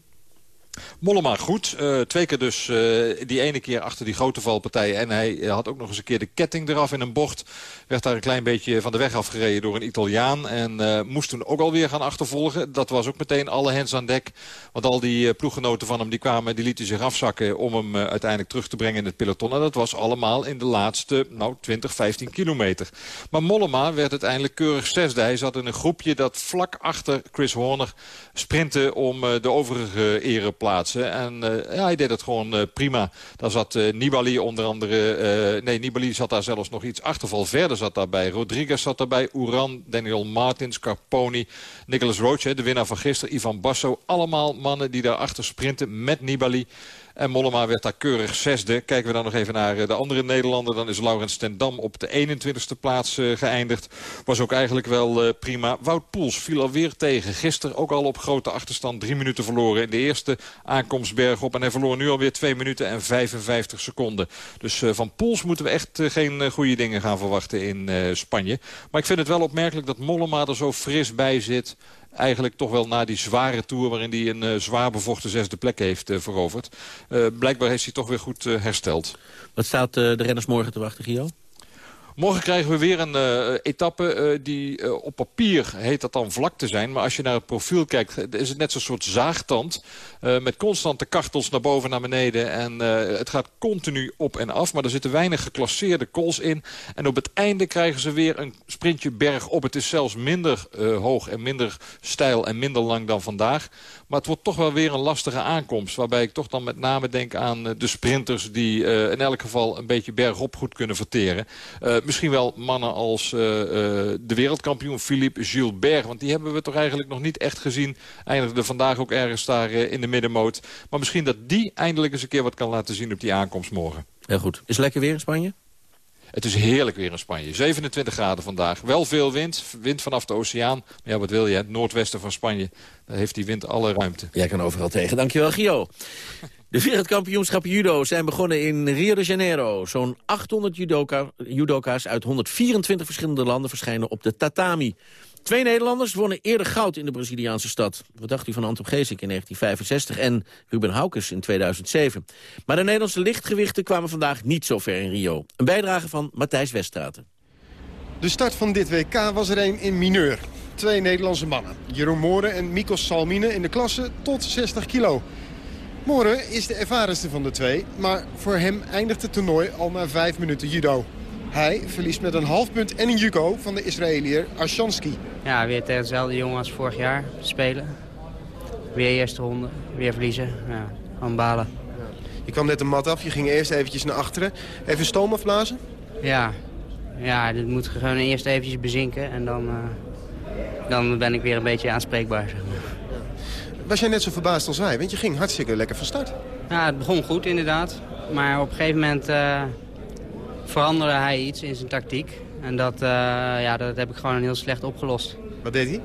Mollema goed. Uh, twee keer dus uh, die ene keer achter die grote valpartij. En hij had ook nog eens een keer de ketting eraf in een bocht. Werd daar een klein beetje van de weg afgereden door een Italiaan. En moest toen ook alweer gaan achtervolgen. Dat was ook meteen alle hens aan dek. Want al die ploeggenoten van hem die kwamen, die lieten zich afzakken... om hem uiteindelijk terug te brengen in het peloton. En dat was allemaal in de laatste nou, 20, 15 kilometer. Maar Mollema werd uiteindelijk keurig zesde. Hij zat in een groepje dat vlak achter Chris Horner sprintte om de overige ereplaats plaatsen. En uh, ja, hij deed het gewoon uh, prima. Daar zat uh, Nibali onder andere... nee, Nibali zat daar zelfs nog iets achterval. Verder zat daarbij. Rodriguez zat daarbij. Uran, Daniel Martins, Carponi, Nicholas Roach, de winnaar van gisteren. Ivan Basso. Allemaal mannen die daarachter sprinten met Nibali. En Mollema werd daar keurig zesde. Kijken we dan nog even naar de andere Nederlander. Dan is Laurens ten Dam op de 21ste plaats uh, geëindigd. Was ook eigenlijk wel uh, prima. Wout Poels viel alweer tegen. Gisteren ook al op grote achterstand. Drie minuten verloren in de eerste aankomstberg op. En hij verloor nu alweer 2 minuten en 55 seconden. Dus van Poels moeten we echt geen goede dingen gaan verwachten in Spanje. Maar ik vind het wel opmerkelijk dat Mollema er zo fris bij zit eigenlijk toch wel na die zware tour... waarin hij een uh, zwaar bevochten zesde plek heeft uh, veroverd. Uh, blijkbaar heeft hij toch weer goed hersteld. Wat staat de renners morgen te wachten, Gio? Morgen krijgen we weer een uh, etappe uh, die op papier heet dat dan vlak te zijn. Maar als je naar het profiel kijkt, is het net zo'n soort zaagtand. met constante kartels naar boven naar beneden. En het gaat continu op en af. Maar er zitten weinig geclasseerde calls in. En op het einde krijgen ze weer een sprintje berg op. Het is zelfs minder hoog en minder steil en minder lang dan vandaag. Maar het wordt toch wel weer een lastige aankomst. Waarbij ik toch dan met name denk aan de sprinters die in elk geval een beetje bergop goed kunnen verteren misschien wel mannen als de wereldkampioen Philippe Gilbert. Want die hebben we toch eigenlijk nog niet echt gezien. Eindigde vandaag ook ergens daar in de middenmoot. Maar misschien dat die eindelijk eens een keer wat kan laten zien op die aankomst morgen. Heel goed. Is lekker weer in Spanje? Het is heerlijk weer in Spanje. 27 graden vandaag. Wel veel wind. Wind vanaf de oceaan. Maar ja, wat wil je? Het noordwesten van Spanje. Daar heeft die wind alle ruimte. Jij kan overal tegen. Dankjewel, Gio. De wereldkampioenschappen judo zijn begonnen in Rio de Janeiro. Zo'n 800 judoka, judoka's uit 124 verschillende landen verschijnen op de tatami. Twee Nederlanders wonnen eerder goud in de Braziliaanse stad. Wat dacht u van Anton Geesink in 1965 en Ruben Haukes in 2007? Maar de Nederlandse lichtgewichten kwamen vandaag niet zo ver in Rio. Een bijdrage van Matthijs Weststraten. De start van dit WK was er een in mineur. Twee Nederlandse mannen. Jeroen Mooren en Mikos Salmine in de klasse tot 60 kilo. Mooren is de ervarenste van de twee, maar voor hem eindigt het toernooi al na vijf minuten judo. Hij verliest met een half punt en een juko van de Israëliër Arshansky. Ja, weer tegen dezelfde jongen als vorig jaar spelen. Weer eerste ronde, weer verliezen. Ja, gewoon balen. Je kwam net de mat af, je ging eerst eventjes naar achteren. Even stoom afblazen? Ja, ja dit moet gewoon eerst eventjes bezinken en dan, uh, dan ben ik weer een beetje aanspreekbaar. Zeg maar. Was jij net zo verbaasd als wij? Want je ging hartstikke lekker van start. Ja, het begon goed inderdaad. Maar op een gegeven moment... Uh, veranderde hij iets in zijn tactiek. En dat, uh, ja, dat heb ik gewoon heel slecht opgelost. Wat deed hij?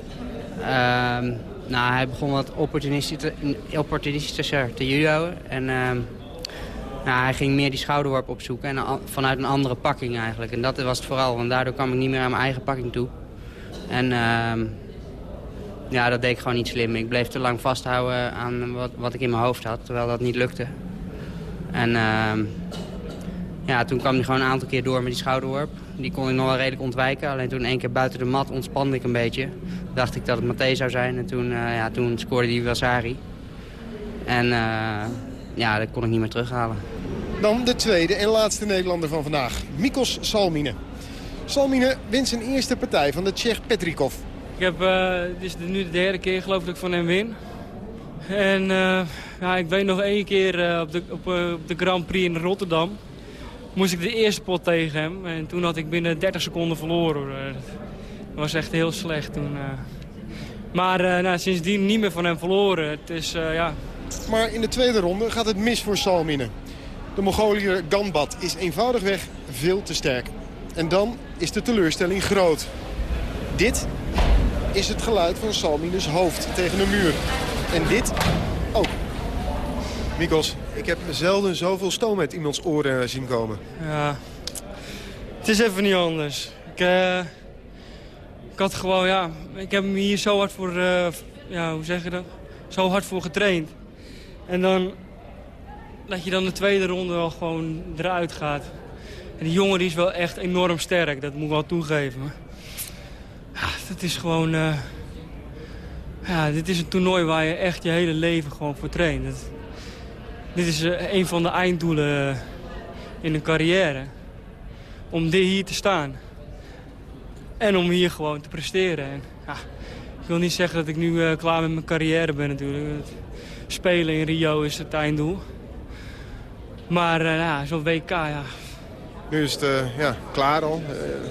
Uh, nou, hij begon wat opportunistischer, opportunistischer te judo. En uh, nou, hij ging meer die schouderworp opzoeken. En vanuit een andere pakking eigenlijk. En dat was het vooral. Want daardoor kwam ik niet meer aan mijn eigen pakking toe. En ehm, ja, dat deed ik gewoon niet slim. Ik bleef te lang vasthouden aan wat, wat ik in mijn hoofd had. Terwijl dat niet lukte. En ehm, ja, toen kwam hij gewoon een aantal keer door met die schouderworp. Die kon ik nog wel redelijk ontwijken. Alleen toen één keer buiten de mat ontspande ik een beetje. Dacht ik dat het Matthé zou zijn. En toen, uh, ja, toen scoorde hij Wasari. En uh, ja, dat kon ik niet meer terughalen. Dan de tweede en laatste Nederlander van vandaag. Mikos Salmine. Salmine wint zijn eerste partij van de Tsjech Petrikov. Ik heb, uh, dit is nu de derde keer geloof ik dat ik van hem win. En ja, ik weet nog één keer op, de, op, op de Grand Prix in Rotterdam moest ik de eerste pot tegen hem. En toen had ik binnen 30 seconden verloren. Dat was echt heel slecht toen. Uh. Maar uh, nou, sindsdien niet meer van hem verloren. Het is, ja... Maar in de tweede ronde gaat het mis voor Salmine. De Mongoliër Ganbat is eenvoudigweg veel te sterk. En dan is de teleurstelling groot. Dit is het geluid van Salmines hoofd tegen een muur. En dit ook. Mikos, ik heb zelden zoveel stoom uit iemands oren zien komen. Ja, het is even niet anders. Ik, uh, ik had gewoon, ja, ik heb me hier zo hard voor, uh, ja, hoe zeg je dat? Zo hard voor getraind. En dan, dat je dan de tweede ronde al gewoon eruit gaat. En die jongen die is wel echt enorm sterk, dat moet ik wel toegeven. Maar, ja, dat is gewoon, uh, ja, dit is een toernooi waar je echt je hele leven gewoon voor traint. Dat, dit is eh, een van de einddoelen in een carrière. Om hier te staan. En om hier gewoon te presteren. En, ja, ik wil niet zeggen dat ik nu uh, klaar met mijn carrière ben natuurlijk. Spelen in Rio is het einddoel. Maar uh, ja, zo'n WK, ja. Nu is het ja, klaar al.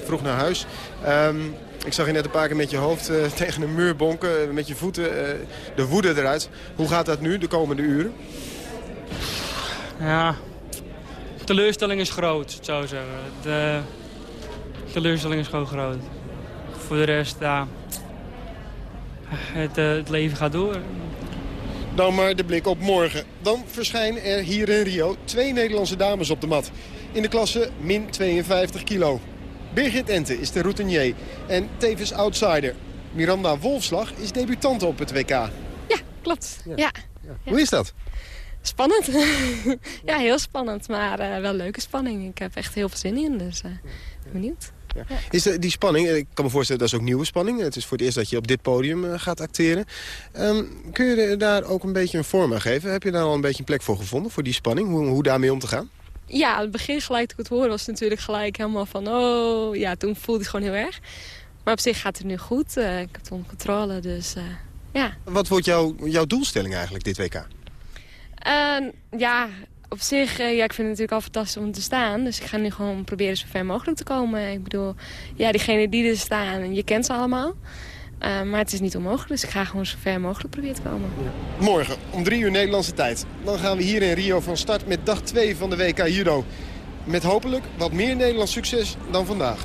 vroeg naar huis. Um, ik zag je net een paar keer met je hoofd tegen een muur bonken. Met je voeten de woede eruit. Hoe gaat dat nu de komende uren? Ja, de teleurstelling is groot, zou ik zeggen. De teleurstelling is gewoon groot. Voor de rest, ja, het, uh, het leven gaat door. Dan maar de blik op morgen. Dan verschijnen er hier in Rio twee Nederlandse dames op de mat. In de klasse min 52 kilo. Birgit Ente is de routinier en tevens outsider. Miranda Wolfslag is debutant op het WK. Ja, klopt. Ja. ja. Hoe is dat? Spannend. ja, heel spannend. Maar uh, wel leuke spanning. Ik heb echt heel veel zin in. Dus uh, benieuwd. Ja. Is de, die spanning, ik kan me voorstellen dat is ook nieuwe spanning. Het is voor het eerst dat je op dit podium uh, gaat acteren. Um, kun je daar ook een beetje een vorm aan geven? Heb je daar al een beetje een plek voor gevonden, voor die spanning? Hoe, hoe daarmee om te gaan? Ja, het begin gelijk toen ik het hoorde was natuurlijk gelijk helemaal van... oh, ja, toen voelde ik gewoon heel erg. Maar op zich gaat het nu goed. ik heb het onder controle, dus ja. Wat wordt jouw, jouw doelstelling eigenlijk dit WK? Uh, ja, op zich, ja, ik vind het natuurlijk al fantastisch om te staan. Dus ik ga nu gewoon proberen zo ver mogelijk te komen. Ik bedoel, ja, diegenen die er staan, je kent ze allemaal. maar het is niet onmogelijk, dus ik ga gewoon zo ver mogelijk proberen te komen. Morgen om drie uur Nederlandse tijd. Dan gaan we hier in Rio van start met dag 2 van de WK Judo. Met hopelijk wat meer Nederlands succes dan vandaag.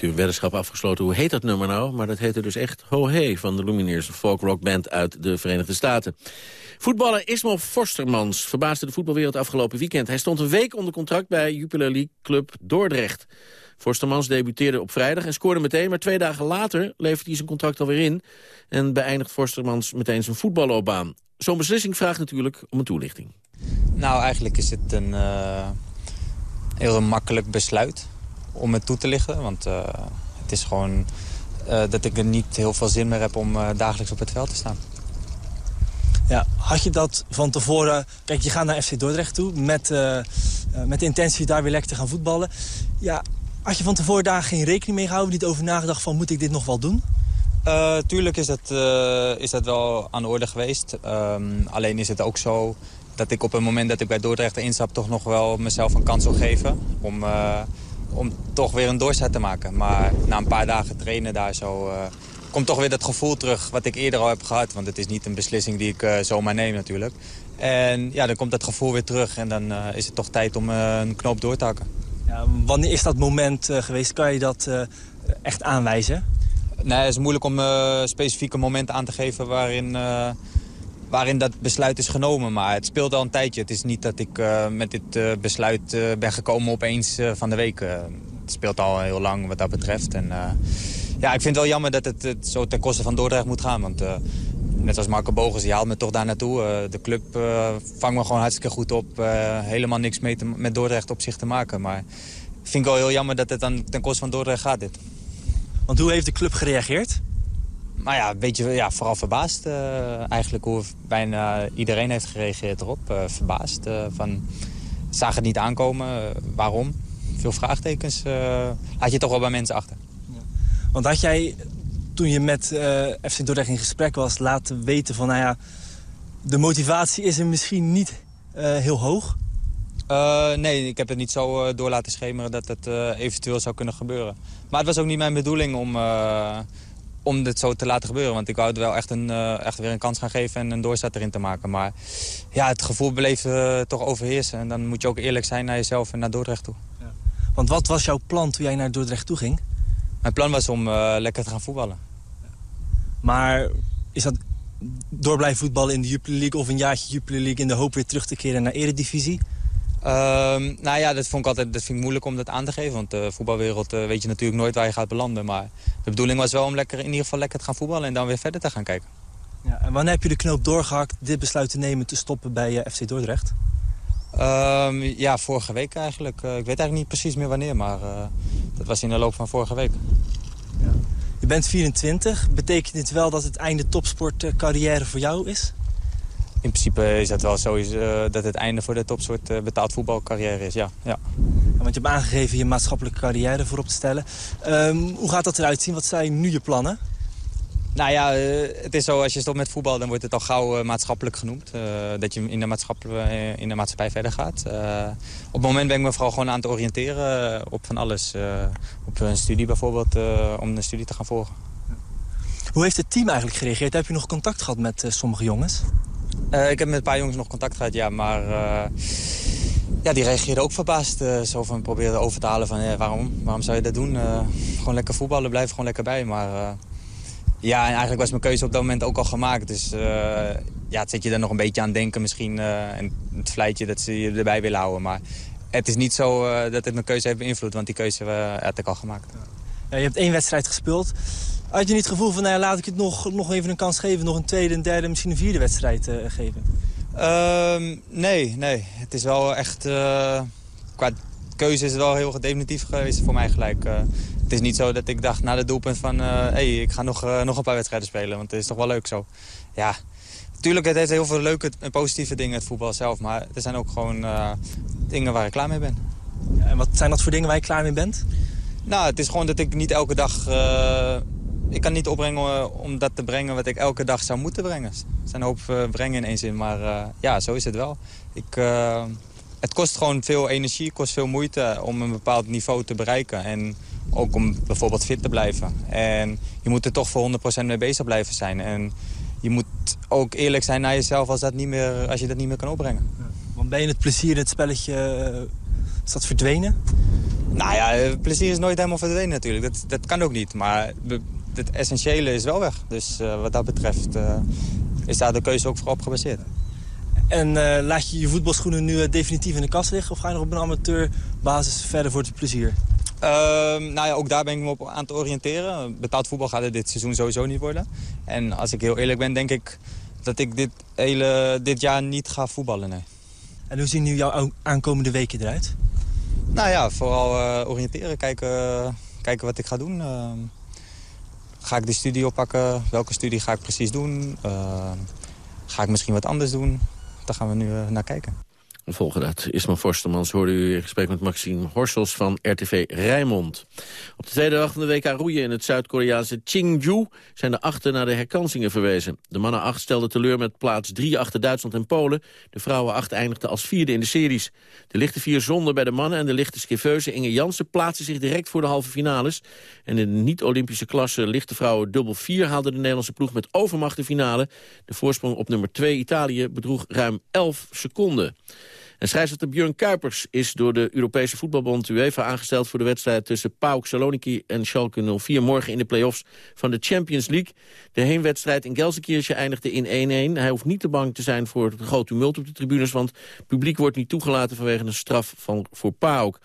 Heeft u afgesloten. Hoe heet dat nummer nou? Maar dat heette dus echt Ho Hey van de Lumineers, een folkrockband uit de Verenigde Staten. Voetballer Ismael Forstermans verbaasde de voetbalwereld afgelopen weekend. Hij stond een week onder contract bij Jupiler League Club Dordrecht. Forstermans debuteerde op vrijdag en scoorde meteen... maar twee dagen later levert hij zijn contract alweer in... en beëindigt Forstermans meteen zijn voetballoopbaan. Zo'n beslissing vraagt natuurlijk om een toelichting. Nou, eigenlijk is het een eh, heel makkelijk besluit om het toe te lichten. Want eh, het is gewoon eh, dat ik er niet heel veel zin meer heb om eh, dagelijks op het veld te staan. Ja, had je dat van tevoren... Kijk, je gaat naar FC Dordrecht toe met, met de intentie daar weer lekker te gaan voetballen. Ja, had je van tevoren daar geen rekening mee gehouden? Niet over nagedacht van, moet ik dit nog wel doen? Tuurlijk is dat, is dat wel aan de orde geweest. Ehm, alleen is het ook zo dat ik op het moment dat ik bij Dordrecht instap... toch nog wel mezelf een kans wil geven om, om toch weer een doorzet te maken. Maar na een paar dagen trainen daar zo... eh, komt toch weer dat gevoel terug wat ik eerder al heb gehad. Want het is niet een beslissing die ik eh, zomaar neem natuurlijk. En ja, dan komt dat gevoel weer terug en dan eh, is het toch tijd om een knoop door te hakken. Ja, wanneer is dat moment geweest? Kan je dat echt aanwijzen? Nee, het is moeilijk om specifieke momenten aan te geven waarin, waarin dat besluit is genomen. Maar het speelt al een tijdje. Het is niet dat ik eh, met dit eh, besluit eh, ben gekomen opeens van de week. Het speelt al heel lang wat dat betreft. En, ja, ik vind het wel jammer dat het, het zo ten koste van Dordrecht moet gaan. Want net als Marco Bogus, die haalt me toch daar naartoe. De club vangt me gewoon hartstikke goed op. Helemaal niks mee te- met Dordrecht op zich te maken. Maar ik vind het wel heel jammer dat het dan ten koste van Dordrecht gaat dit. Want hoe heeft de club gereageerd? Nou ja, een beetje ja, vooral verbaasd. eh, eigenlijk hoe bijna iedereen heeft gereageerd erop. eh, verbaasd. eh, van, zagen het niet aankomen. waarom? Veel vraagtekens. laat je toch wel bij mensen achter. Want had jij, toen je met FC Dordrecht in gesprek was, laten weten van... nou ja, de motivatie is er misschien niet heel hoog? Uh, nee, ik heb het niet zo uh, door laten schemeren dat het uh, eventueel zou kunnen gebeuren. Maar het was ook niet mijn bedoeling om, om dit zo te laten gebeuren. Want ik wou het wel echt, een, echt weer een kans gaan geven en een doorzet erin te maken. Maar ja, het gevoel bleef toch overheersen. En dan moet je ook eerlijk zijn naar jezelf en naar Dordrecht toe. Ja. Want wat was jouw plan toen jij naar Dordrecht toe ging? Mijn plan was om lekker te gaan voetballen. Maar is dat door blijven voetballen in de Jupiler League... of een jaartje Jupiler League in de hoop weer terug te keren naar Eredivisie? Um, nou ja, dat vond ik altijd dat vind ik moeilijk om dat aan te geven. Want de voetbalwereld uh, weet je natuurlijk nooit waar je gaat belanden. Maar de bedoeling was wel om lekker, in ieder geval lekker te gaan voetballen en dan weer verder te gaan kijken. Ja, en wanneer heb je de knoop doorgehakt dit besluit te nemen te stoppen bij uh, eh, FC Dordrecht? Um, ja, vorige week eigenlijk. Uh, ik weet eigenlijk niet precies meer wanneer, maar dat was in de loop van vorige week. Ja. Je bent 24. Betekent dit wel dat het einde topsportcarrière voor jou is? In principe is dat wel sowieso uh, dat het einde voor de topsoort uh, betaald voetbalcarrière is, ja. ja. Want je hebt aangegeven je maatschappelijke carrière voorop te stellen. Um, hoe gaat dat eruit zien? Wat zijn nu je plannen? Nou ja, uh, het is zo, als je stopt met voetbal, dan wordt het al gauw maatschappelijk genoemd. dat je in de, in de maatschappij verder gaat. op het moment ben ik me vooral gewoon aan het oriënteren op van alles. op een studie bijvoorbeeld, om een studie te gaan volgen. Hoe heeft het team eigenlijk gereageerd? Heb je nog contact gehad met sommige jongens? Uh, ik heb met een paar jongens nog contact gehad, ja, maar uh, ja, die reageerden ook verbaasd. Uh, zo van probeerden over te halen van ja, waarom, waarom zou je dat doen? gewoon lekker voetballen, blijf gewoon lekker bij. Maar ja, en eigenlijk was mijn keuze op dat moment ook al gemaakt. Dus ja, het zit je er nog een beetje aan denken misschien. en het vlijtje dat ze je erbij willen houden. Maar het is niet zo dat het mijn keuze heeft beïnvloed, want die keuze had ik al gemaakt. Ja, je hebt één wedstrijd gespeeld. Had je niet het gevoel van, nou ja, laat ik het nog, nog even een kans geven... nog een tweede, een derde, misschien een vierde wedstrijd uh, geven? Uh, nee, nee. Het is wel echt... Uh, qua keuze is het wel heel definitief geweest voor mij gelijk. Uh, het is niet zo dat ik dacht na de doelpunt van... hé, hey, ik ga nog, nog een paar wedstrijden spelen, want het is toch wel leuk zo. Ja, Tuurlijk, het heeft heel veel leuke en positieve dingen, het voetbal zelf. Maar er zijn ook gewoon dingen waar ik klaar mee ben. Ja, en wat zijn dat voor dingen waar je klaar mee bent? Nou, het is gewoon dat ik niet elke dag ik kan niet opbrengen eh, om dat te brengen wat ik elke dag zou moeten brengen. Er zijn een hoop uh, brengen in één zin, maar uh, ja, zo is het wel. Ik, uh, het kost gewoon veel energie, kost veel moeite om een bepaald niveau te bereiken. En ook om bijvoorbeeld fit te blijven. En je moet er toch voor 100% mee bezig blijven zijn. En je moet ook eerlijk zijn naar jezelf als, dat niet meer, als je dat niet meer kan opbrengen. Ja. Want ben je het plezier in het spelletje, is dat verdwenen? Nou ja, plezier is nooit helemaal verdwenen natuurlijk. Dat, dat kan ook niet. Maar het essentiële is wel weg. Dus uh, wat dat betreft uh, is daar de keuze ook voor op gebaseerd. En uh, laat je je voetbalschoenen nu definitief in de kast liggen... of ga je nog op een amateurbasis verder voor het plezier? Ehm, nou ja, ook daar ben ik me op aan te oriënteren. Betaald voetbal gaat het dit seizoen sowieso niet worden. En als ik heel eerlijk ben, denk ik dat ik dit, hele, dit jaar niet ga voetballen. Nee. En hoe zien nu jouw aankomende weken eruit? Nou ja, vooral oriënteren, kijken, kijken wat ik ga doen. Ga ik de studie oppakken? Welke studie ga ik precies doen? Uh, ga ik misschien wat anders doen? Daar gaan we nu uh, naar kijken. Volgen dat. Isma Forstemans hoorde u in gesprek met Maxime Horsels van RTV Rijnmond. Op de tweede dag van de WK roeien in het Zuid-Koreaanse Chingju zijn de achten naar de herkansingen verwezen. De mannen acht stelden teleur met plaats drie achter Duitsland en Polen. De vrouwen acht eindigden als vierde in de series. De lichte vier zonden bij de mannen en de lichte skifeuze Inge Jansen plaatsen zich direct voor de halve finales. En in de niet-Olympische klasse lichte vrouwen dubbel vier haalde de Nederlandse ploeg met overmacht de finale. De voorsprong op nummer 2 Italië bedroeg ruim 11 seconden. En scheidsrechter Björn Kuipers is door de Europese voetbalbond UEFA aangesteld voor de wedstrijd tussen PAOK Saloniki en Schalke 04 morgen in de play-offs van de Champions League. De heenwedstrijd in Gelsenkirchen eindigde in 1-1. Hij hoeft niet te bang te zijn voor het grote tumult op de tribunes, want het publiek wordt niet toegelaten vanwege een straf van, voor PAOK.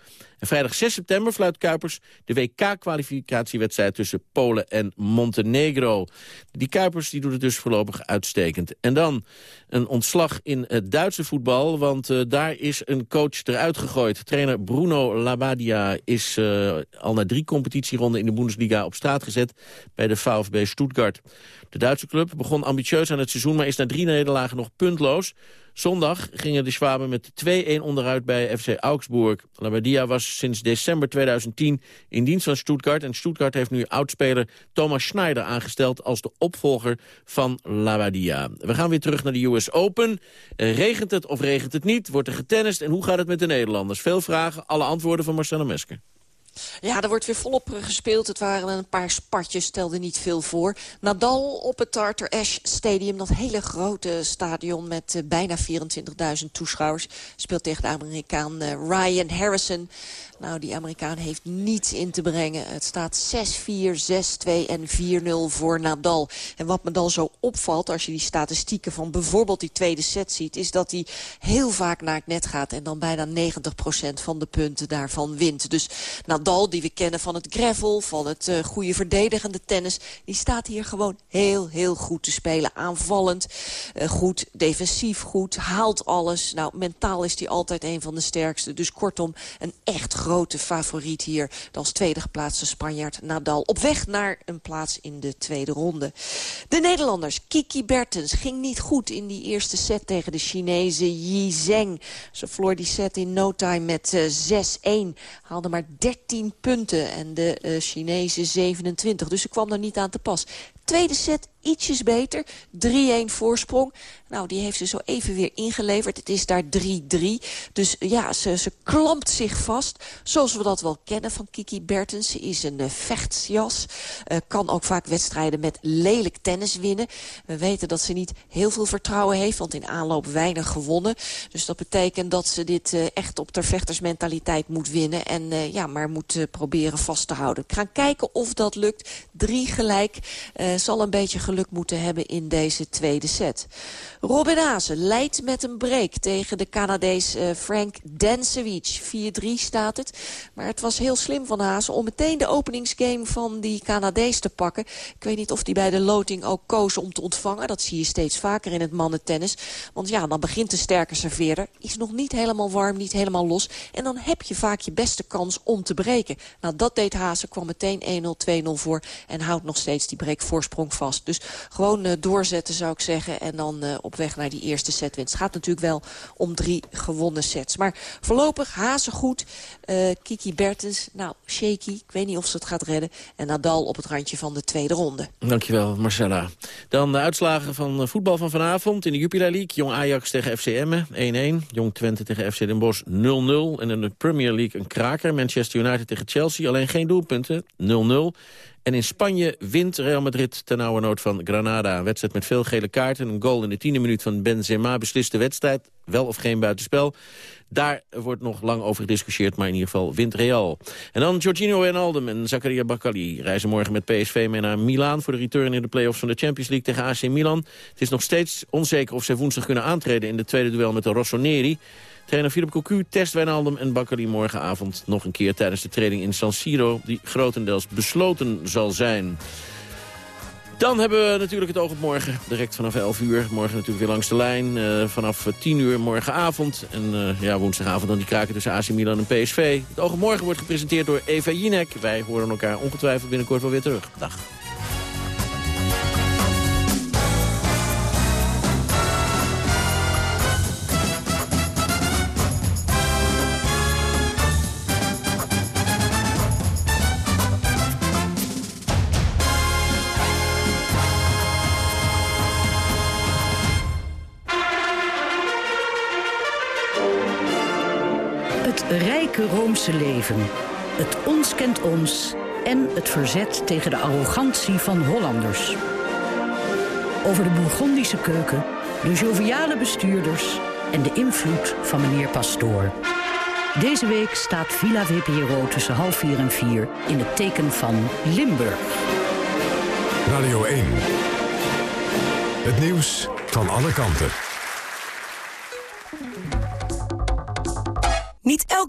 En vrijdag 6 september fluit Kuipers de WK-kwalificatiewedstrijd tussen Polen en Montenegro. Die Kuipers die doet het dus voorlopig uitstekend. En dan een ontslag in het Duitse voetbal, want uh, daar is een coach eruit gegooid. Trainer Bruno Labadia is uh, al na drie competitieronden in de Bundesliga op straat gezet bij de VfB Stuttgart. De Duitse club begon ambitieus aan het seizoen, maar is na drie nederlagen nog puntloos. Zondag gingen de Schwaben met 2-1 onderuit bij FC Augsburg. Labadia was sinds december 2010 in dienst van Stuttgart... en Stuttgart heeft nu oudspeler Thomas Schneider aangesteld... als de opvolger van Labadia. We gaan weer terug naar de US Open. Eh, regent het of regent het niet? Wordt er getennist en hoe gaat het met de Nederlanders? Veel vragen, alle antwoorden van Marcelo Mesker. Ja, er wordt weer volop gespeeld. Het waren een paar spatjes, stelde niet veel voor. Nadal op het Tartar Ash Stadium, dat hele grote stadion... met uh, bijna 24.000 toeschouwers, speelt tegen de Amerikaan uh, Ryan Harrison. Nou, die Amerikaan heeft niets in te brengen. Het staat 6-4, 6-2 en 4-0 voor Nadal. En wat me dan zo opvalt, als je die statistieken van bijvoorbeeld die tweede set ziet... is dat hij heel vaak naar het net gaat en dan bijna 90% van de punten daarvan wint. Dus Nadal, die we kennen van het gravel, van het uh, goede verdedigende tennis... die staat hier gewoon heel, heel goed te spelen. Aanvallend, uh, goed, defensief goed, haalt alles. Nou, mentaal is hij altijd een van de sterkste. Dus kortom, een echt grote favoriet hier. De als tweede geplaatste Spanjaard Nadal. Op weg naar een plaats in de tweede ronde. De Nederlanders, Kiki Bertens, ging niet goed in die eerste set tegen de Chinese Yi Zheng. Ze verloor die set in no time met uh, 6-1. Haalde maar 13 punten en de uh, Chinese 27. Dus ze kwam er niet aan te pas. Tweede set ietsjes beter. 3-1 voorsprong. Nou, die heeft ze zo even weer ingeleverd. Het is daar 3-3. Dus ja, ze, ze klampt zich vast. Zoals we dat wel kennen van Kiki Bertens. Ze is een uh, vechtsjas. Uh, kan ook vaak wedstrijden met lelijk tennis winnen. We weten dat ze niet heel veel vertrouwen heeft. Want in aanloop weinig gewonnen. Dus dat betekent dat ze dit uh, echt op ter vechtersmentaliteit moet winnen. En ja, maar moet proberen vast te houden. Gaan kijken of dat lukt. Drie gelijk. zal een beetje geluk geluk moeten hebben in deze tweede set. Robin Haase leidt met een break tegen de Canadees uh, Frank Dansewicz. 4-3 staat het. Maar het was heel slim van Haase om meteen de openingsgame van die Canadees te pakken. Ik weet niet of die bij de loting ook koos om te ontvangen. Dat zie je steeds vaker in het mannentennis. Want ja, dan begint de sterke serveerder. Is nog niet helemaal warm, niet helemaal los. En dan heb je vaak je beste kans om te breken. Nou, dat deed Haase. Kwam meteen 1-0, 2-0 voor. En houdt nog steeds die breakvoorsprong vast. Dus gewoon uh, doorzetten zou ik zeggen. En dan uh, op weg naar die eerste setwinst. Het gaat natuurlijk wel om drie gewonnen sets. Maar voorlopig Hazen goed. Uh, Kiki Bertens, nou, shaky. Ik weet niet of ze het gaat redden. En Nadal op het randje van de tweede ronde. Dankjewel, Marcella. Dan de uitslagen van voetbal van vanavond in de Jupiler League. Jong Ajax tegen FC Emmen, 1-1. Jong Twente tegen FC Den Bosch, 0-0. En in de Premier League een kraker. Manchester United tegen Chelsea, alleen geen doelpunten, 0-0. En in Spanje wint Real Madrid ten oude nood van Granada. Een wedstrijd met veel gele kaarten. Een goal in de tiende minuut van Benzema beslist de wedstrijd. Wel of geen buitenspel. Daar wordt nog lang over gediscussieerd, maar in ieder geval wint Real. En dan Jorginho Wijnaldum en Zakaria Bakali reizen morgen met PSV mee naar Milaan... voor de return in de play-offs van de Champions League tegen AC Milan. Het is nog steeds onzeker of zij woensdag kunnen aantreden... in de tweede duel met de Rossoneri. Trainer Philip Cocu test Wijnaldum en Bakali morgenavond nog een keer tijdens de training in San Siro... die grotendeels besloten zal zijn. Dan hebben we natuurlijk het oog op morgen, direct vanaf 11 uur. Morgen natuurlijk weer langs de lijn, uh, vanaf 10 uur morgenavond. En uh, ja, woensdagavond dan die kraken tussen AC Milan en PSV. Het oog op morgen wordt gepresenteerd door Eva Jinek. Wij horen elkaar ongetwijfeld binnenkort wel weer terug. Dag. Leven. Het ons kent ons en het verzet tegen de arrogantie van Hollanders. Over de Bourgondische keuken, de joviale bestuurders en de invloed van meneer Pastoor. Deze week staat Villa VPRO tussen half vier en vier in het teken van Limburg. Radio 1. Het nieuws van alle kanten.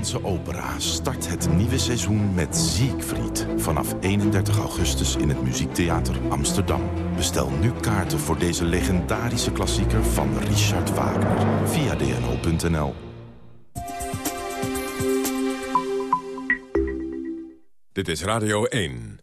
Nederlandse opera start het nieuwe seizoen met Siegfried. Vanaf 31 augustus in het Muziektheater Amsterdam. Bestel nu kaarten voor deze legendarische klassieker van Richard Wagner. Via dno.nl. Dit is Radio 1.